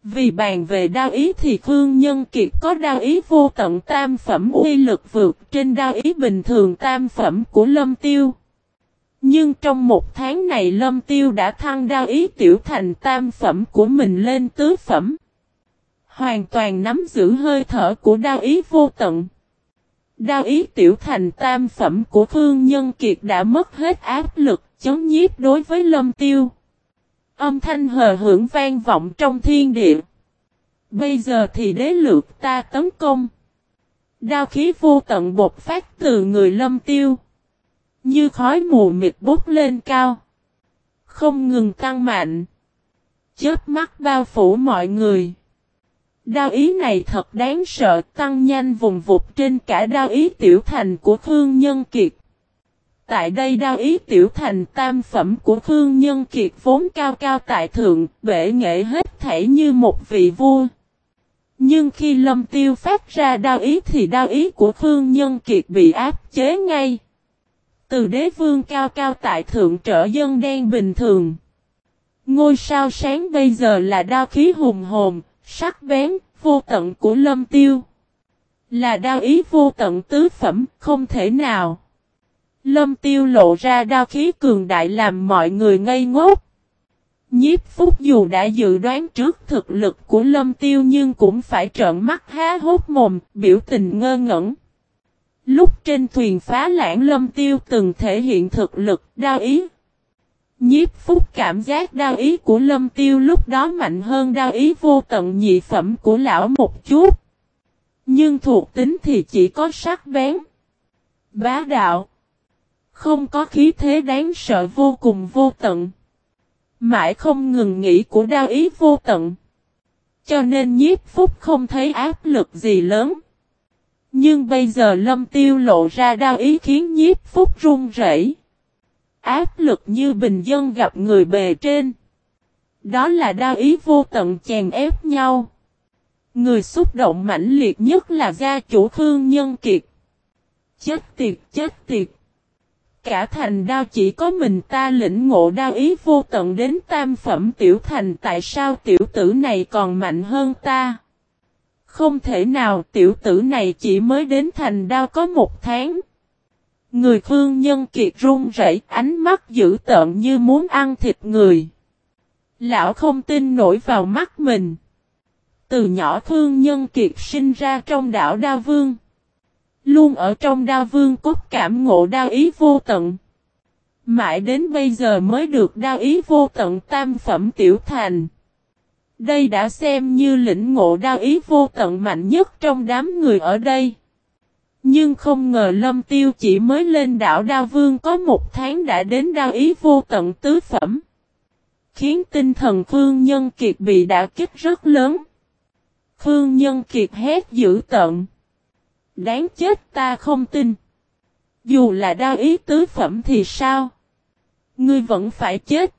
A: Vì bàn về đao ý thì Khương Nhân Kiệt có đao ý vô tận tam phẩm uy lực vượt trên đao ý bình thường tam phẩm của Lâm Tiêu. Nhưng trong một tháng này Lâm Tiêu đã thăng đao ý tiểu thành tam phẩm của mình lên tứ phẩm. Hoàn toàn nắm giữ hơi thở của đao ý vô tận. Đao ý tiểu thành tam phẩm của Phương Nhân Kiệt đã mất hết áp lực chống nhiếp đối với lâm tiêu. Âm thanh hờ hưởng vang vọng trong thiên địa. Bây giờ thì đế lược ta tấn công. Đao khí vô tận bột phát từ người lâm tiêu. Như khói mù mịt bốc lên cao. Không ngừng tăng mạnh. Chớp mắt bao phủ mọi người. Đao ý này thật đáng sợ tăng nhanh vùng vụt trên cả đao ý tiểu thành của Khương Nhân Kiệt. Tại đây đao ý tiểu thành tam phẩm của Khương Nhân Kiệt vốn cao cao tại thượng, bể nghệ hết thảy như một vị vua. Nhưng khi lâm tiêu phát ra đao ý thì đao ý của Khương Nhân Kiệt bị áp chế ngay. Từ đế vương cao cao tại thượng trở dân đen bình thường. Ngôi sao sáng bây giờ là đao khí hùng hồn, sắc bén, vô tận của lâm tiêu. Là đao ý vô tận tứ phẩm, không thể nào. Lâm tiêu lộ ra đao khí cường đại làm mọi người ngây ngốc. Nhiếp Phúc dù đã dự đoán trước thực lực của Lâm Tiêu nhưng cũng phải trợn mắt há hốt mồm, biểu tình ngơ ngẩn. Lúc trên thuyền phá lãng Lâm Tiêu từng thể hiện thực lực, đao ý. Nhiếp Phúc cảm giác đao ý của Lâm Tiêu lúc đó mạnh hơn đao ý vô tận nhị phẩm của lão một chút. Nhưng thuộc tính thì chỉ có sắc bén. Bá đạo. Không có khí thế đáng sợ vô cùng vô tận. Mãi không ngừng nghĩ của đao ý vô tận. Cho nên nhiếp phúc không thấy áp lực gì lớn. Nhưng bây giờ lâm tiêu lộ ra đao ý khiến nhiếp phúc run rẩy. Áp lực như bình dân gặp người bề trên. Đó là đao ý vô tận chèn ép nhau. Người xúc động mãnh liệt nhất là gia chủ Khương Nhân Kiệt. Chết tiệt, chết tiệt cả thành đao chỉ có mình ta lĩnh ngộ đao ý vô tận đến tam phẩm tiểu thành tại sao tiểu tử này còn mạnh hơn ta. Không thể nào, tiểu tử này chỉ mới đến thành đao có một tháng. Người phương nhân kiệt run rẩy, ánh mắt dữ tợn như muốn ăn thịt người. Lão không tin nổi vào mắt mình. Từ nhỏ phương nhân kiệt sinh ra trong đảo đa Vương. Luôn ở trong đa vương cốt cảm ngộ đao ý vô tận. Mãi đến bây giờ mới được đao ý vô tận tam phẩm tiểu thành. Đây đã xem như lĩnh ngộ đao ý vô tận mạnh nhất trong đám người ở đây. Nhưng không ngờ lâm tiêu chỉ mới lên đảo đao vương có một tháng đã đến đao ý vô tận tứ phẩm. Khiến tinh thần Phương Nhân Kiệt bị đả kích rất lớn. Phương Nhân Kiệt hét dữ tận. Đáng chết ta không tin. Dù là đao ý tứ phẩm thì sao? Ngươi vẫn phải chết.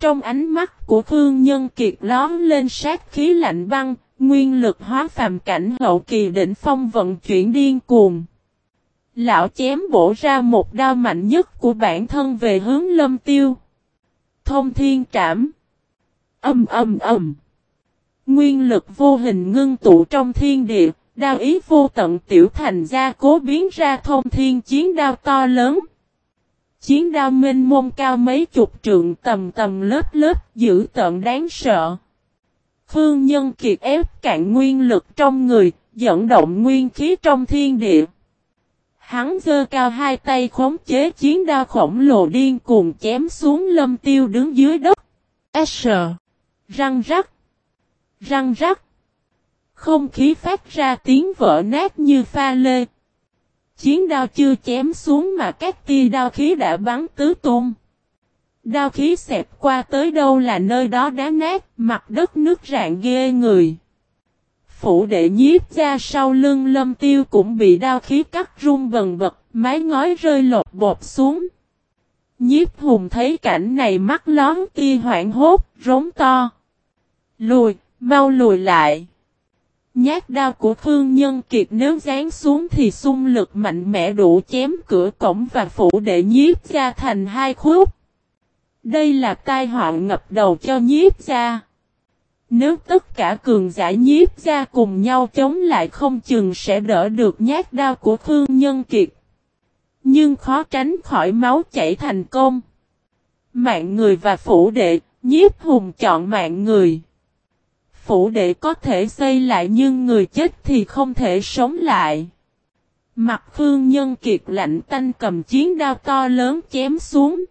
A: Trong ánh mắt của Khương Nhân Kiệt lón lên sát khí lạnh băng, nguyên lực hóa phàm cảnh hậu kỳ đỉnh phong vận chuyển điên cuồng. Lão chém bổ ra một đao mạnh nhất của bản thân về hướng lâm tiêu. Thông thiên trảm. Âm âm âm. Nguyên lực vô hình ngưng tụ trong thiên địa, Đao ý vô tận tiểu thành gia cố biến ra thông thiên chiến đao to lớn. Chiến đao minh môn cao mấy chục trượng tầm tầm lớp lớp dữ tận đáng sợ. Phương Nhân Kiệt ép cạn nguyên lực trong người, dẫn động nguyên khí trong thiên địa. Hắn giơ cao hai tay khống chế chiến đao khổng lồ điên cuồng chém xuống lâm tiêu đứng dưới đất. S. Răng rắc. Răng rắc. Không khí phát ra tiếng vỡ nát như pha lê. Chiến đao chưa chém xuống mà các tia đao khí đã bắn tứ tung. Đao khí xẹp qua tới đâu là nơi đó đá nát, mặt đất nước rạn ghê người. Phủ đệ nhiếp ra sau lưng lâm tiêu cũng bị đao khí cắt rung bần bật, mái ngói rơi lột bột xuống. Nhiếp hùng thấy cảnh này mắt lón tia hoảng hốt, rống to. Lùi, mau lùi lại. Nhát đao của thương Nhân Kiệt nếu dán xuống thì xung lực mạnh mẽ đủ chém cửa cổng và phủ để nhiếp ra thành hai khúc. Đây là tai họa ngập đầu cho nhiếp ra. Nếu tất cả cường giả nhiếp ra cùng nhau chống lại không chừng sẽ đỡ được nhát đao của thương Nhân Kiệt. Nhưng khó tránh khỏi máu chảy thành công. Mạng người và phủ đệ, nhiếp hùng chọn mạng người phủ đệ có thể xây lại nhưng người chết thì không thể sống lại. Mặt phương nhân kiệt lạnh tanh cầm chiến đao to lớn chém xuống.